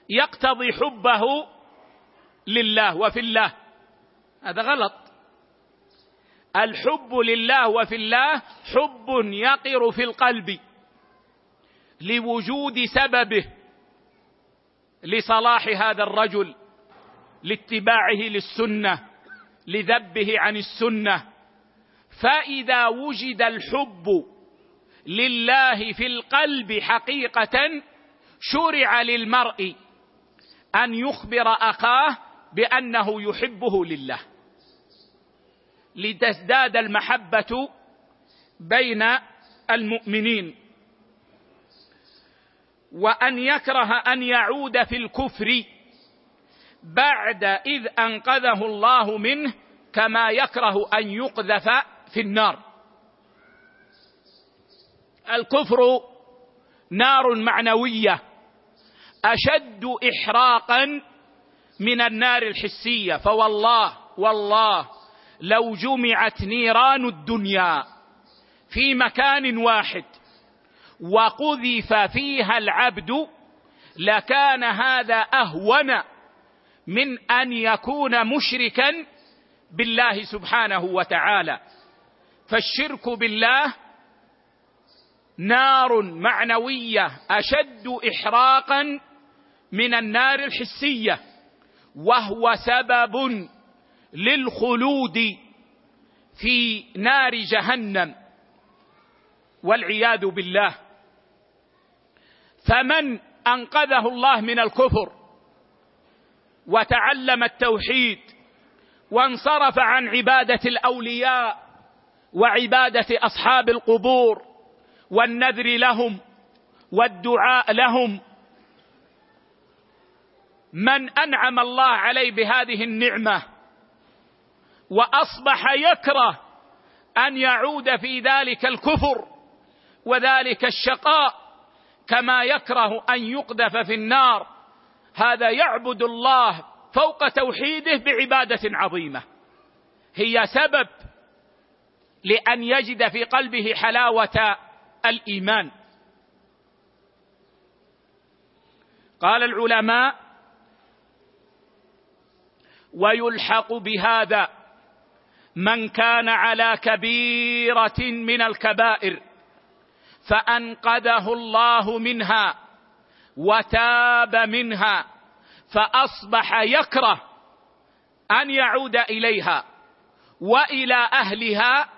يقتضي حبه لله وفي الله. هذا غلط. الحب لله وفي الله حب يقر في القلب لوجود سببه لصلاح هذا الرجل لاتباعه للسنة لذبه عن السنة. فإذا وجد الحب لله في القلب حقيقة شرع للمرء أن يخبر أخاه بأنه يحبه لله. لتزداد المحبة بين المؤمنين. وأن يكره أن يعود في الكفر بعد إذ أنقذه الله منه كما يكره أن يقذف في النار. الكفر نار معنوية. أشد إحراقا من النار الحسية. فوالله والله لو جمعت نيران الدنيا في مكان واحد وقذف فيها العبد لكان هذا أهون من أن يكون مشركا بالله سبحانه وتعالى. فالشرك بالله نار معنوية أشد احراقا من النار الحسية. وهو سبب للخلود في نار جهنم. والعياذ بالله. فمن أنقذه الله من الكفر وتعلم التوحيد وانصرف عن عبادة الأولياء وعبادة أصحاب القبور والنذر لهم والدعاء لهم من أنعم الله عليه بهذه النعمة وأصبح يكره أن يعود في ذلك الكفر وذلك الشقاء كما يكره أن يقذف في النار. هذا يعبد الله فوق توحيده بعبادة عظيمة. هي سبب لأن يجد في قلبه حلاوة الإيمان. قال العلماء ويلحق بهذا من كان على كبيرة من الكبائر فأنقذه الله منها وتاب منها فأصبح يكره أن يعود إليها وإلى أهلها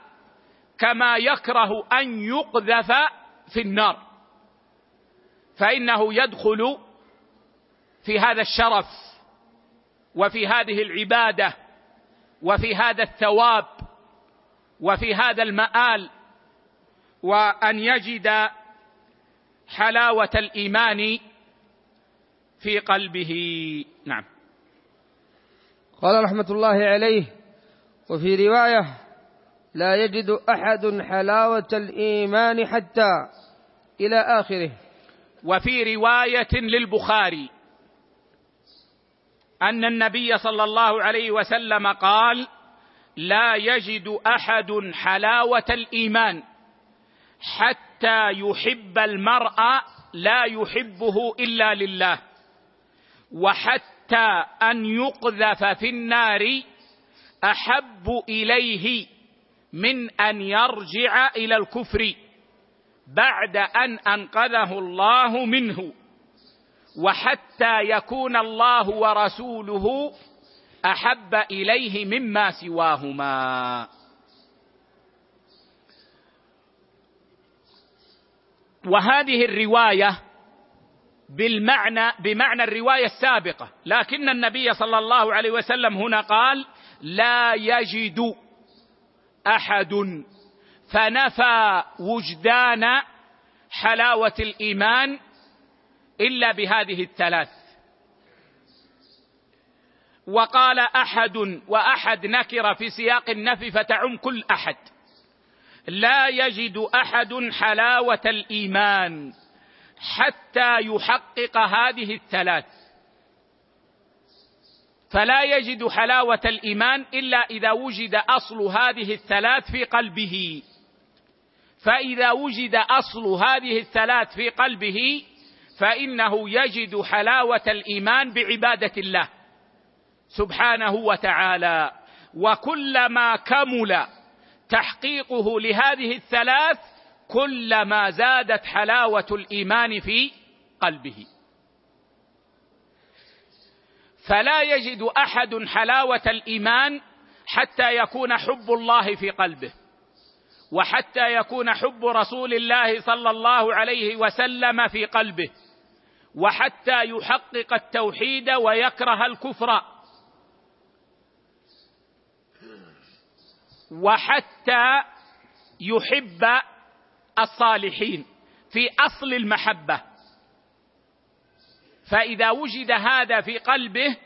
كما يكره أن يقذف في النار فإنه يدخل في هذا الشرف وفي هذه العبادة وفي هذا الثواب وفي هذا المآل وأن يجد حلاوة الإيمان في قلبه. نعم. قال رحمة الله عليه وفي رواية لا يجد أحد حلاوة الإيمان حتى إلى آخره. وفي رواية للبخاري أن النبي صلى الله عليه وسلم قال لا يجد أحد حلاوة الإيمان حتى يحب المرء لا يحبه إلا لله وحتى أن يقذف في النار أحب إليه من أن يرجع إلى الكفر بعد أن أنقذه الله منه وحتى يكون الله ورسوله أحب إليه مما سواهما. وهذه الرواية بالمعنى بمعنى الرواية السابقة. لكن النبي صلى الله عليه وسلم هنا قال لا يجد أحد فنفى وجدان حلاوة الإيمان إلا بهذه الثلاث. وقال أحد وأحد نكر في سياق النفي فتعم كل أحد. لا يجد أحد حلاوة الإيمان حتى يحقق هذه الثلاث. فلا يجد حلاوة الإيمان إلا إذا وجد أصل هذه الثلاث في قلبه. فإذا وجد أصل هذه الثلاث في قلبه فإنه يجد حلاوة الإيمان بعبادة الله سبحانه وتعالى. وكلما كمل تحقيقه لهذه الثلاث كلما زادت حلاوة الإيمان في قلبه. فلا يجد أحد حلاوة الإيمان حتى يكون حب الله في قلبه وحتى يكون حب رسول الله صلى الله عليه وسلم في قلبه. وحتى يحقق التوحيد ويكره الكفر. وحتى يحب الصالحين في أصل المحبة. فإذا وجد هذا في قلبه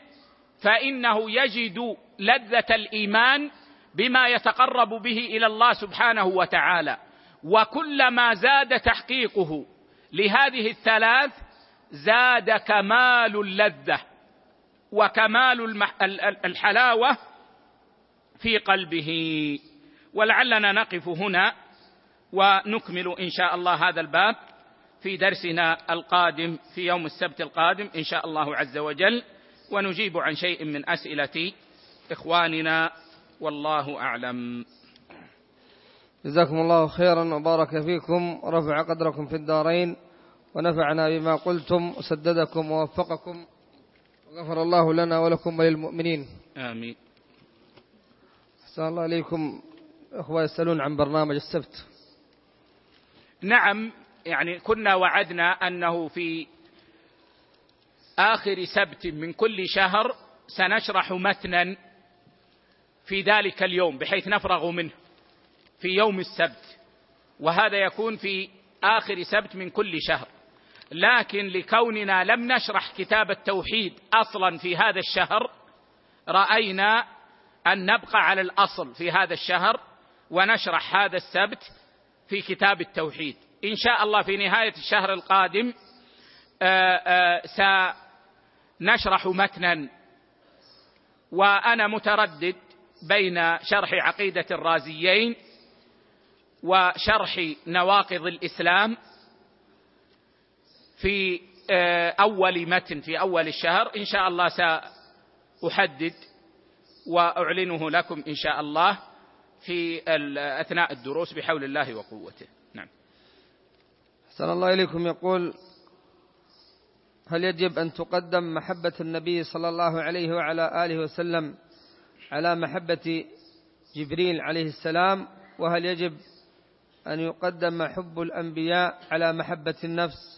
فإنه يجد لذة الإيمان بما يتقرب به إلى الله سبحانه وتعالى. وكلما زاد تحقيقه لهذه الثلاث زاد كمال اللذة وكمال الحلاوة في قلبه. ولعلنا نقف هنا ونكمل إن شاء الله هذا الباب في درسنا القادم في يوم السبت القادم إن شاء الله عز وجل. ونجيب عن شيء من أسئلة إخواننا. والله أعلم. جزاكم الله خيرا وبارك فيكم. رفع قدركم في الدارين. ونفعنا بما قلتم وسددكم ووفقكم وغفر الله لنا ولكم وللمؤمنين. آمين. أحسن الله عليكم أخوة يسألون عن برنامج السبت. نعم يعني كنا وعدنا أنه في آخر سبت من كل شهر سنشرح متنا في ذلك اليوم بحيث نفرغ منه في يوم السبت. وهذا يكون في آخر سبت من كل شهر. لكن لكوننا لم نشرح كتاب التوحيد أصلا في هذا الشهر رأينا أن نبقى على الأصل في هذا الشهر ونشرح هذا السبت في كتاب التوحيد. إن شاء الله في نهاية الشهر القادم آه، آه، سنشرح متنا. وأنا متردد بين شرح عقيدة الرازيين وشرح نواقض الإسلام في آه، أول متن في أول الشهر إن شاء الله سأحدد وأعلنه لكم إن شاء الله في أثناء الدروس بحول الله وقوته. نعم. أحسن الله إليكم يقول هل يجب أن تقدم محبة النبي صلى الله عليه وعلى آله وسلم على محبة جبريل عليه السلام وهل يجب أن يقدم حب الأنبياء على محبة النفس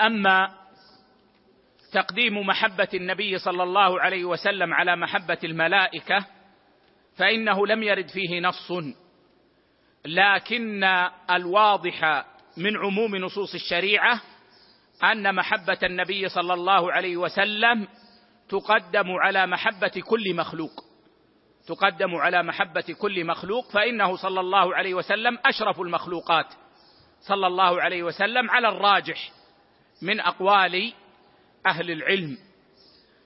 أما تقديم محبة النبي صلى الله عليه وسلم على محبة الملائكة فإنه لم يرد فيه نص. لكن الواضح من عموم نصوص الشريعة أن محبة النبي صلى الله عليه وسلم تقدم على محبة كل مخلوق. تقدم على محبة كل مخلوق فإنه صلى الله عليه وسلم أشرف المخلوقات. صلى الله عليه وسلم على الراجح. من أقوال أهل العلم.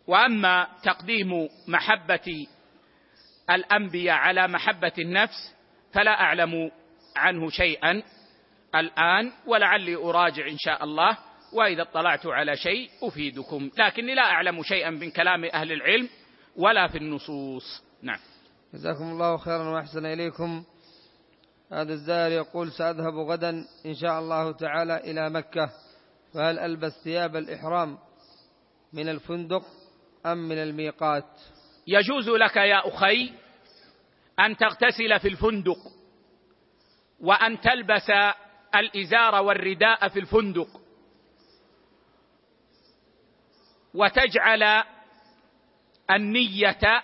وأما تقديم محبة الأنبياء على محبة النفس فلا أعلم عنه شيئا الآن ولعلي أراجع إن شاء الله وإذا اطلعت على شيء أفيدكم. لكني لا أعلم شيئا من كلام أهل العلم ولا في النصوص. نعم. جزاكم الله خيرا وأحسن إليكم. هذا الزائر يقول سأذهب غدا إن شاء الله تعالى إلى مكة. فهل ألبس ثياب الإحرام من الفندق أم من الميقات؟ يجوز لك يا أخي أن تغتسل في الفندق وأن تلبس الإزار والرداء في الفندق وتجعل النية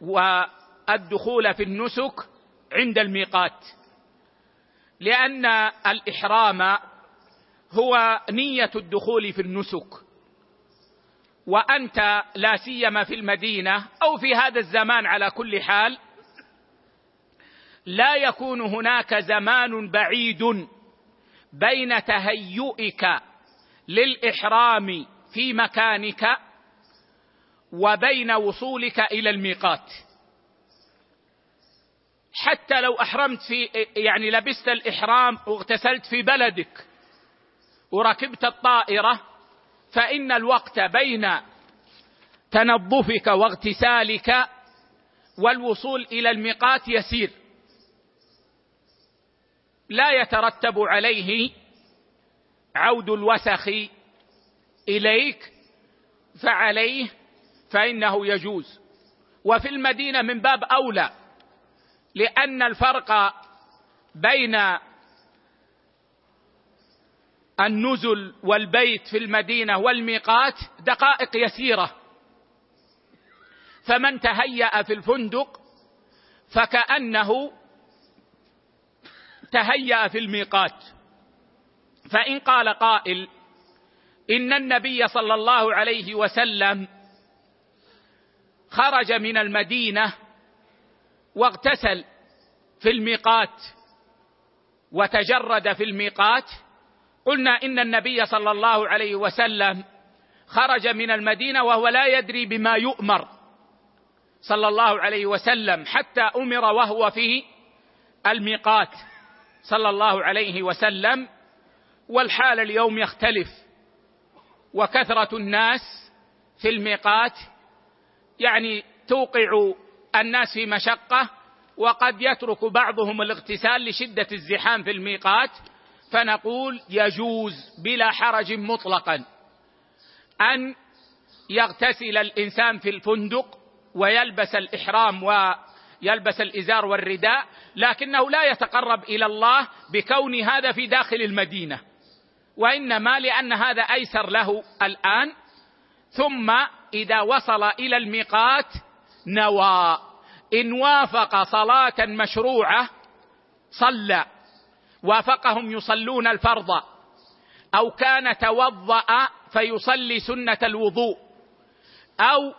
والدخول في النسك عند الميقات لأن الإحرام هو نية الدخول في النسك. وأنت لا سيما في المدينة أو في هذا الزمان على كل حال لا يكون هناك زمان بعيد بين تهيئك للإحرام في مكانك وبين وصولك إلى الميقات. حتى لو أحرمت في يعني لبست الإحرام واغتسلت في بلدك وركبت الطائرة فإن الوقت بين تنظفك واغتسالك والوصول إلى الميقات يسير. لا يترتب عليه عود الوسخ إليك فعليه فإنه يجوز. وفي المدينة من باب أولى لأن الفرق بين النزل والبيت في المدينة والميقات دقائق يسيرة. فمن تهيأ في الفندق فكأنه تهيأ في الميقات. فإن قال قائل إن النبي صلى الله عليه وسلم خرج من المدينة واغتسل في الميقات وتجرد في الميقات قلنا إن النبي صلى الله عليه وسلم خرج من المدينة وهو لا يدري بما يؤمر. صلى الله عليه وسلم حتى أمر وهو في الميقات. صلى الله عليه وسلم والحال اليوم يختلف وكثرة الناس في الميقات. يعني توقع الناس في مشقة وقد يترك بعضهم الاغتسال لشدة الزحام في الميقات. فنقول يجوز بلا حرج مطلقا. أن يغتسل الإنسان في الفندق ويلبس الإحرام ويلبس الإزار والرداء لكنه لا يتقرب إلى الله بكون هذا في داخل المدينة. وإنما لأن هذا أيسر له الآن. ثم إذا وصل إلى الميقات نوى. إن وافق صلاة مشروعة صلى. وافقهم يصلون الفرض. أو كان توضأ فيصلي سنة الوضوء. أو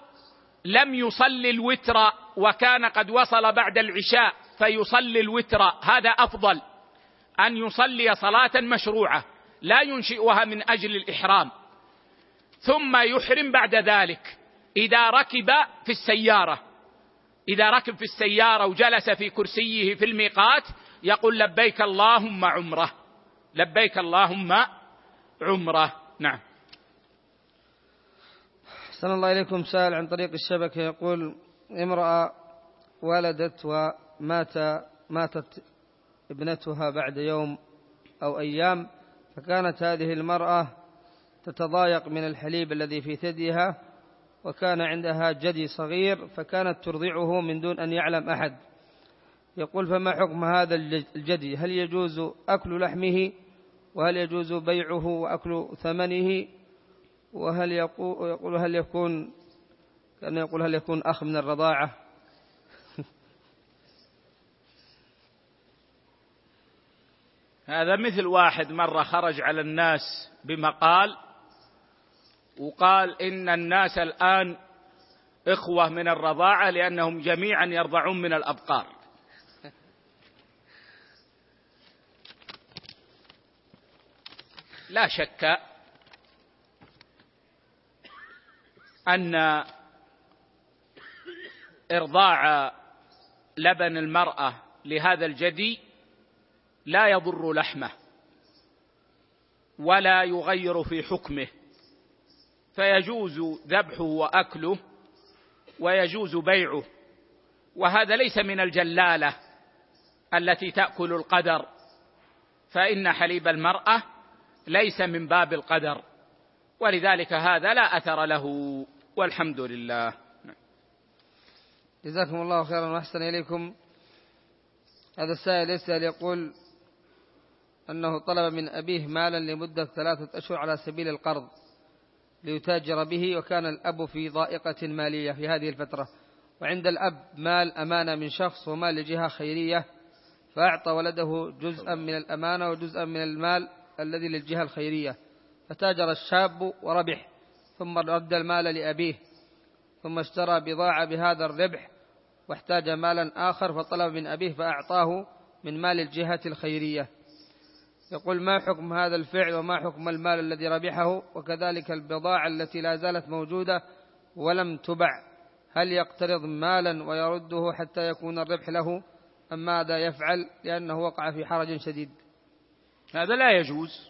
لم يصلي الوتر وكان قد وصل بعد العشاء فيصلي الوتر. هذا أفضل. أن يصلي صلاة مشروعة. لا ينشئها من أجل الإحرام. ثم يحرم بعد ذلك. إذا ركب في السيارة. إذا ركب في السيارة وجلس في كرسيه في الميقات يقول لبيك اللهم عمره. لبيك اللهم عمره. نعم. صلى الله عليكم سائل عن طريق الشبكة. يقول امرأة ولدت ومات ماتت ابنتها بعد يوم أو أيام فكانت هذه المرأة تتضايق من الحليب الذي في ثديها وكان عندها جدي صغير فكانت ترضعه من دون أن يعلم أحد. يقول فما حكم هذا الجدي؟ هل يجوز أكل لحمه؟ وهل يجوز بيعه وأكل ثمنه؟ وهل يقول هل يكون كان يقول هل يكون أخ من الرضاعة؟ هذا مثل واحد مرة خرج على الناس بمقال وقال إن الناس الآن إخوة من الرضاعة لأنهم جميعا يرضعون من الأبقار. لا شك أن إرضاع لبن المرأة لهذا الجدي لا يضر لحمه ولا يغير في حكمه فيجوز ذبحه وأكله ويجوز بيعه وهذا ليس من الجلالة التي تأكل القدر فإن حليب المرأة ليس من باب القدر. ولذلك هذا لا أثر له. والحمد لله. جزاكم الله خيرا وأحسن إليكم. هذا السائل يسأل يقول أنه طلب من أبيه مالا لمدة ثلاثة أشهر على سبيل القرض ليتاجر به وكان الأب في ضائقة مالية في هذه الفترة. وعند الأب مال أمانة من شخص ومال لجهة خيرية فأعطى ولده جزءا من الأمانة وجزءا من المال الذي للجهة الخيرية. فتاجر الشاب وربح ثم رد المال لأبيه ثم اشترى بضاعة بهذا الربح واحتاج مالا آخر فطلب من أبيه فأعطاه من مال الجهة الخيرية. يقول ما حكم هذا الفعل وما حكم المال الذي ربحه؟ وكذلك البضاعة التي لا زالت موجودة ولم تبع. هل يقترض مالا ويرده حتى يكون الربح له؟ أم ماذا يفعل لأنه وقع في حرج شديد؟ هذا لا يجوز.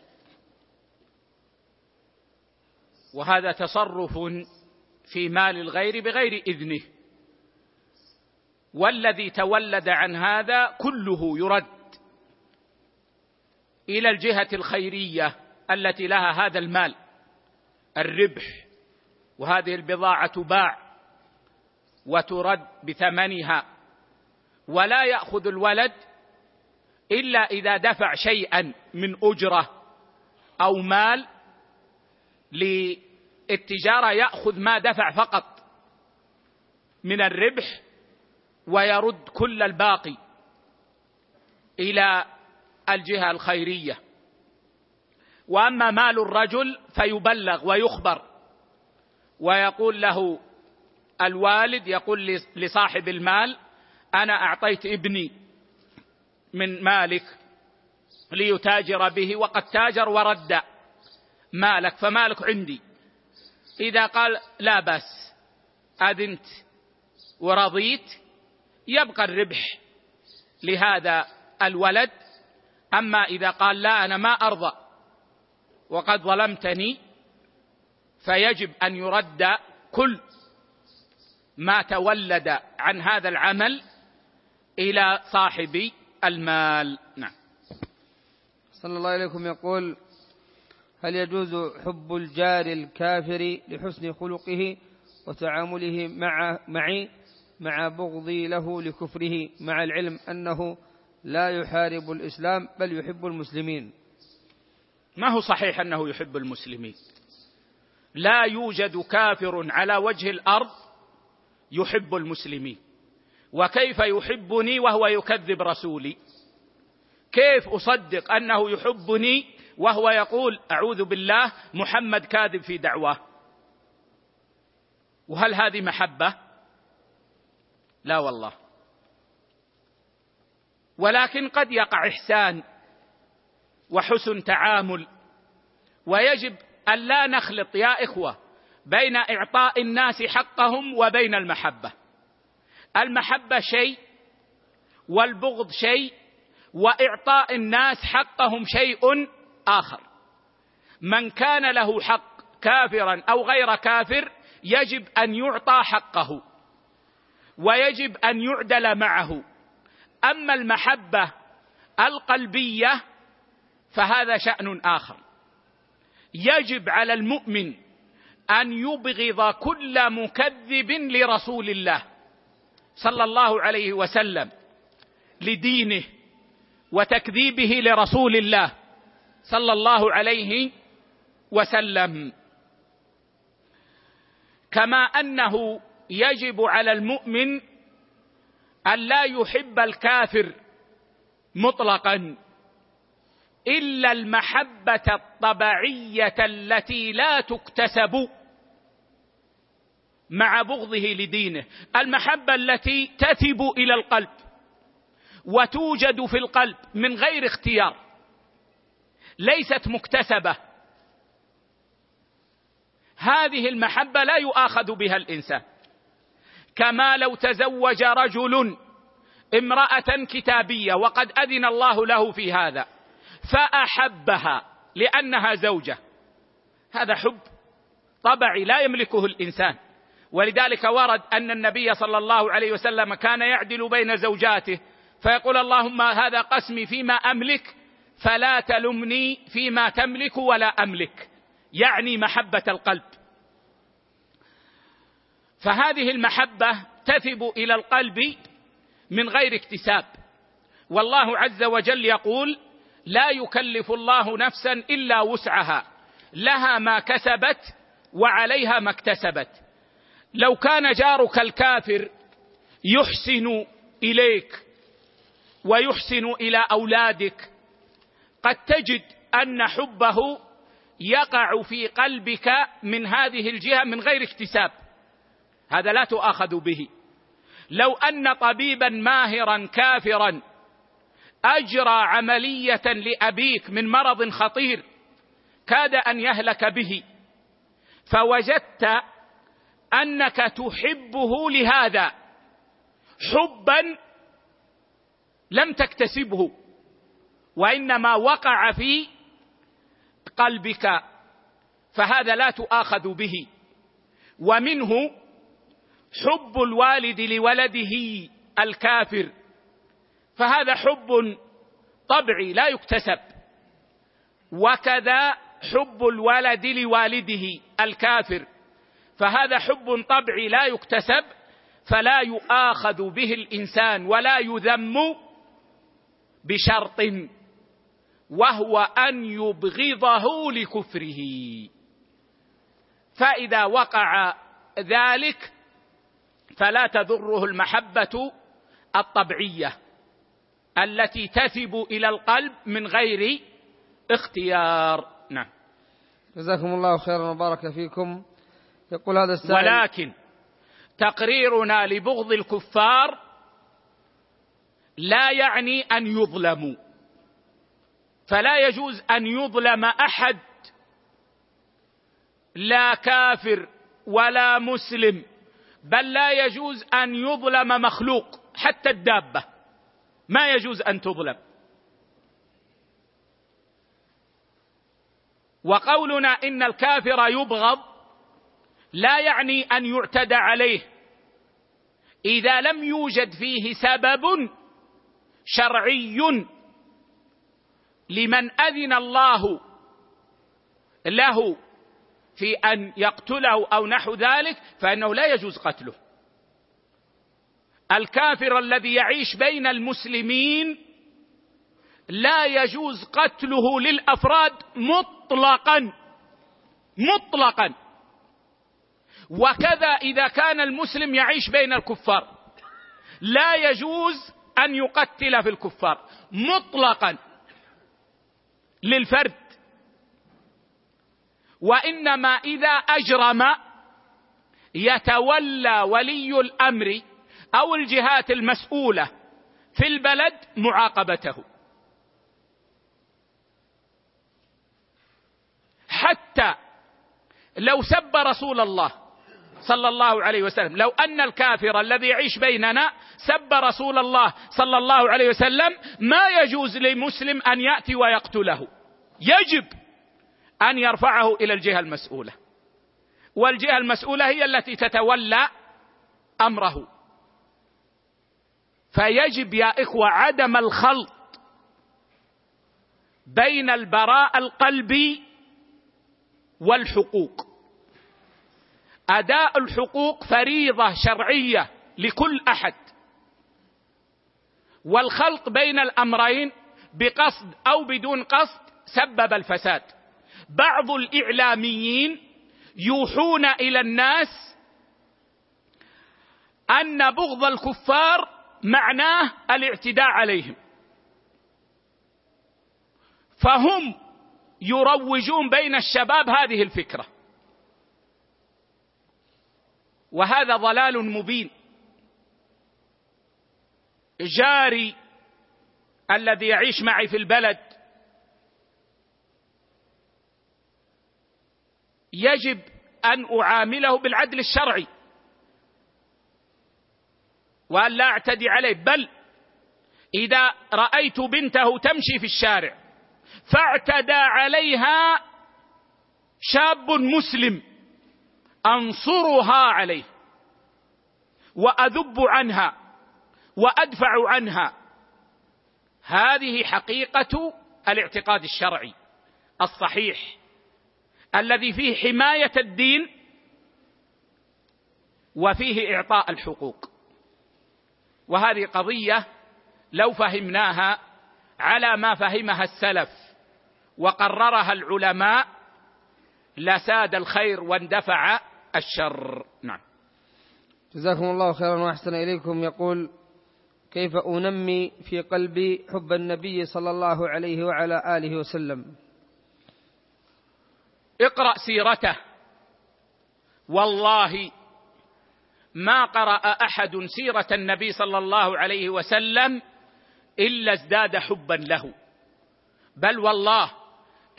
وهذا تصرف في مال الغير بغير إذنه. والذي تولد عن هذا كله يرد إلى الجهة الخيرية التي لها هذا المال الربح. وهذه البضاعة تباع وترد بثمنها. ولا يأخذ الولد إلا إذا دفع شيئا من أجرة أو مال للتجارة يأخذ ما دفع فقط من الربح ويرد كل الباقي إلى الجهة الخيرية. وأما مال الرجل فيبلغ ويخبر ويقول له الوالد يقول لصاحب المال أنا أعطيت ابني من مالك ليتاجر به وقد تاجر ورد مالك فمالك عندي. إذا قال لا بس أذنت ورضيت يبقى الربح. لهذا الولد أما إذا قال لا أنا ما أرضى وقد ظلمتني فيجب أن يرد كل ما تولد عن هذا العمل إلى صاحبي المال. نعم. صلى الله عليكم يقول هل يجوز حب الجار الكافر لحسن خلقه وتعامله مع معي مع بغضي له لكفره مع العلم أنه لا يحارب الإسلام بل يحب المسلمين؟ ما هو صحيح أنه يحب المسلمين؟ لا يوجد كافر على وجه الأرض يحب المسلمين. وكيف يحبني وهو يكذب رسولي؟ كيف أصدق أنه يحبني وهو يقول أعوذ بالله محمد كاذب في دعواه وهل هذه محبة؟ لا والله. ولكن قد يقع إحسان وحسن تعامل ويجب أن لا نخلط يا إخوة بين إعطاء الناس حقهم وبين المحبة. المحبة شيء والبغض شيء وإعطاء الناس حقهم شيء آخر. من كان له حق كافرا أو غير كافر يجب أن يعطى حقه ويجب أن يعدل معه. أما المحبة القلبية فهذا شأن آخر. يجب على المؤمن أن يبغض كل مكذب لرسول الله. صلى الله عليه وسلم لدينه وتكذيبه لرسول الله صلى الله عليه وسلم كما انه يجب على المؤمن ان لا يحب الكافر مطلقا الا المحبه الطبعيه التي لا تكتسب مع بغضه لدينه. المحبة التي تثب إلى القلب وتوجد في القلب من غير اختيار. ليست مكتسبة. هذه المحبة لا يؤاخذ بها الإنسان. كما لو تزوج رجل امرأة كتابية وقد أذن الله له في هذا فأحبها لأنها زوجة. هذا حب طبعي لا يملكه الإنسان. ولذلك ورد أن النبي صلى الله عليه وسلم كان يعدل بين زوجاته فيقول اللهم هذا قسمي فيما أملك فلا تلمني فيما تملك ولا أملك. يعني محبة القلب. فهذه المحبة تثب إلى القلب من غير اكتساب. والله عز وجل يقول لا يكلف الله نفسا إلا وسعها لها ما كسبت وعليها ما اكتسبت. لو كان جارك الكافر يحسن إليك ويحسن إلى أولادك قد تجد أن حبه يقع في قلبك من هذه الجهة من غير اكتساب. هذا لا تؤاخذ به. لو أن طبيبا ماهرا كافرا أجرى عملية لأبيك من مرض خطير كاد أن يهلك به فوجدت أنك تحبه لهذا. حبا لم تكتسبه. وإنما وقع في قلبك فهذا لا تؤاخذ به. ومنه حب الوالد لولده الكافر فهذا حب طبعي لا يكتسب. وكذا حب الولد لوالده الكافر. فهذا حب طبعي لا يكتسب فلا يؤاخذ به الإنسان ولا يذم بشرط وهو أن يبغضه لكفره. فإذا وقع ذلك فلا تضره المحبة الطبعية التي تثب إلى القلب من غير اختيار. نعم. جزاكم الله خيرا وبارك فيكم. يقول هذا السائل ولكن تقريرنا لبغض الكفار لا يعني أن يظلموا. فلا يجوز أن يظلم أحد لا كافر ولا مسلم بل لا يجوز أن يظلم مخلوق حتى الدابة. ما يجوز أن تظلم. وقولنا إن الكافر يبغض لا يعني أن يعتدى عليه. إذا لم يوجد فيه سبب شرعي لمن أذن الله له في أن يقتله أو نحو ذلك فإنه لا يجوز قتله. الكافر الذي يعيش بين المسلمين لا يجوز قتله للأفراد مطلقا مطلقا. وكذا إذا كان المسلم يعيش بين الكفار. لا يجوز أن يقتل في الكفار. مطلقا. للفرد. وإنما إذا أجرم يتولى ولي الأمر أو الجهات المسؤولة في البلد معاقبته. حتى لو سب رسول الله صلى الله عليه وسلم. لو أن الكافر الذي يعيش بيننا سب رسول الله صلى الله عليه وسلم ما يجوز لمسلم أن يأتي ويقتله. يجب أن يرفعه إلى الجهة المسؤولة. والجهة المسؤولة هي التي تتولى أمره. فيجب يا إخوة عدم الخلط بين البراء القلبي والحقوق. أداء الحقوق فريضة شرعية لكل أحد. والخلط بين الأمرين بقصد أو بدون قصد سبب الفساد. بعض الإعلاميين يوحون إلى الناس أن بغض الكفار معناه الاعتداء عليهم. فهم يروجون بين الشباب هذه الفكرة. وهذا ضلال مبين. جاري الذي يعيش معي في البلد يجب أن أعامله بالعدل الشرعي وأن لا أعتدي عليه بل إذا رأيت بنته تمشي في الشارع فاعتدى عليها شاب مسلم. أنصرها عليه. وأذب عنها. وأدفع عنها. هذه حقيقة الاعتقاد الشرعي الصحيح الذي فيه حماية الدين وفيه إعطاء الحقوق. وهذه قضية لو فهمناها على ما فهمها السلف وقررها العلماء لساد الخير واندفع الشر. نعم. جزاكم الله خيرا وأحسن إليكم. يقول كيف أنمي في قلبي حب النبي صلى الله عليه وعلى آله وسلم؟ اقرأ سيرته. والله ما قرأ أحد سيرة النبي صلى الله عليه وسلم إلا ازداد حبا له. بل والله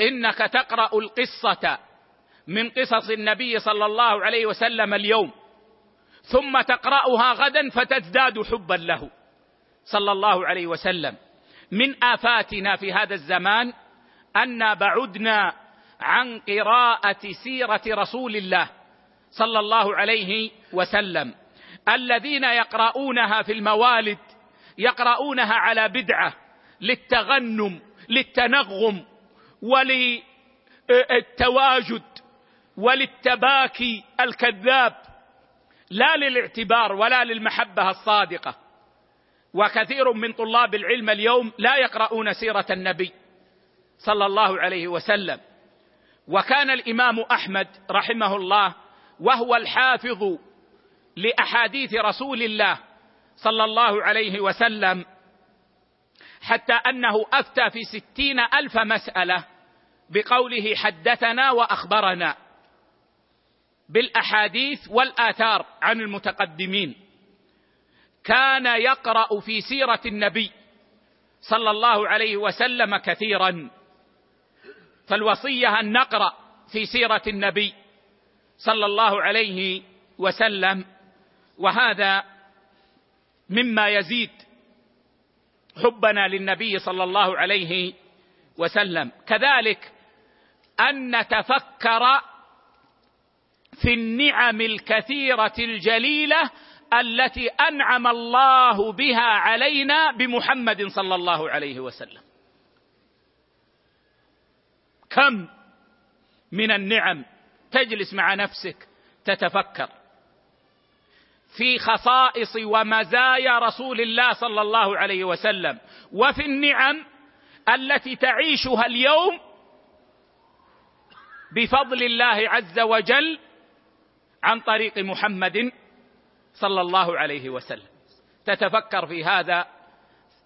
إنك تقرأ القصة من قصص النبي صلى الله عليه وسلم اليوم. ثم تقرأها غدا فتزداد حبا له. صلى الله عليه وسلم. من آفاتنا في هذا الزمان انا بعدنا عن قراءة سيرة رسول الله صلى الله عليه وسلم. الذين يقرؤونها في الموالد يقرؤونها على بدعة للتغنم للتنغم وللتواجد. وللتباكي الكذاب لا للاعتبار ولا للمحبة الصادقة. وكثير من طلاب العلم اليوم لا يقرؤون سيرة النبي صلى الله عليه وسلم. وكان الإمام أحمد رحمه الله وهو الحافظ لأحاديث رسول الله صلى الله عليه وسلم حتى أنه أفتى في ستين ألف مسألة بقوله حدثنا وأخبرنا. بالأحاديث والآثار عن المتقدمين. كان يقرأ في سيرة النبي صلى الله عليه وسلم كثيرا. فالوصية أن نقرأ في سيرة النبي صلى الله عليه وسلم. وهذا مما يزيد حبنا للنبي صلى الله عليه وسلم. كذلك أن نتفكر في النعم الكثيرة الجليلة التي أنعم الله بها علينا بمحمد صلى الله عليه وسلم. كم من النعم تجلس مع نفسك تتفكر في خصائص ومزايا رسول الله صلى الله عليه وسلم وفي النعم التي تعيشها اليوم بفضل الله عز وجل عن طريق محمد صلى الله عليه وسلم. تتفكر في هذا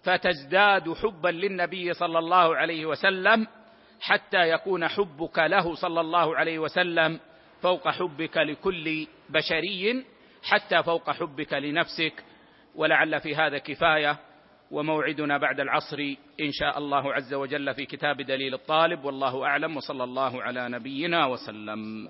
فتزداد حبا للنبي صلى الله عليه وسلم حتى يكون حبك له صلى الله عليه وسلم فوق حبك لكل بشري حتى فوق حبك لنفسك. ولعل في هذا كفاية وموعدنا بعد العصر إن شاء الله عز وجل في كتاب دليل الطالب. والله أعلم. وصلى الله على نبينا وسلم.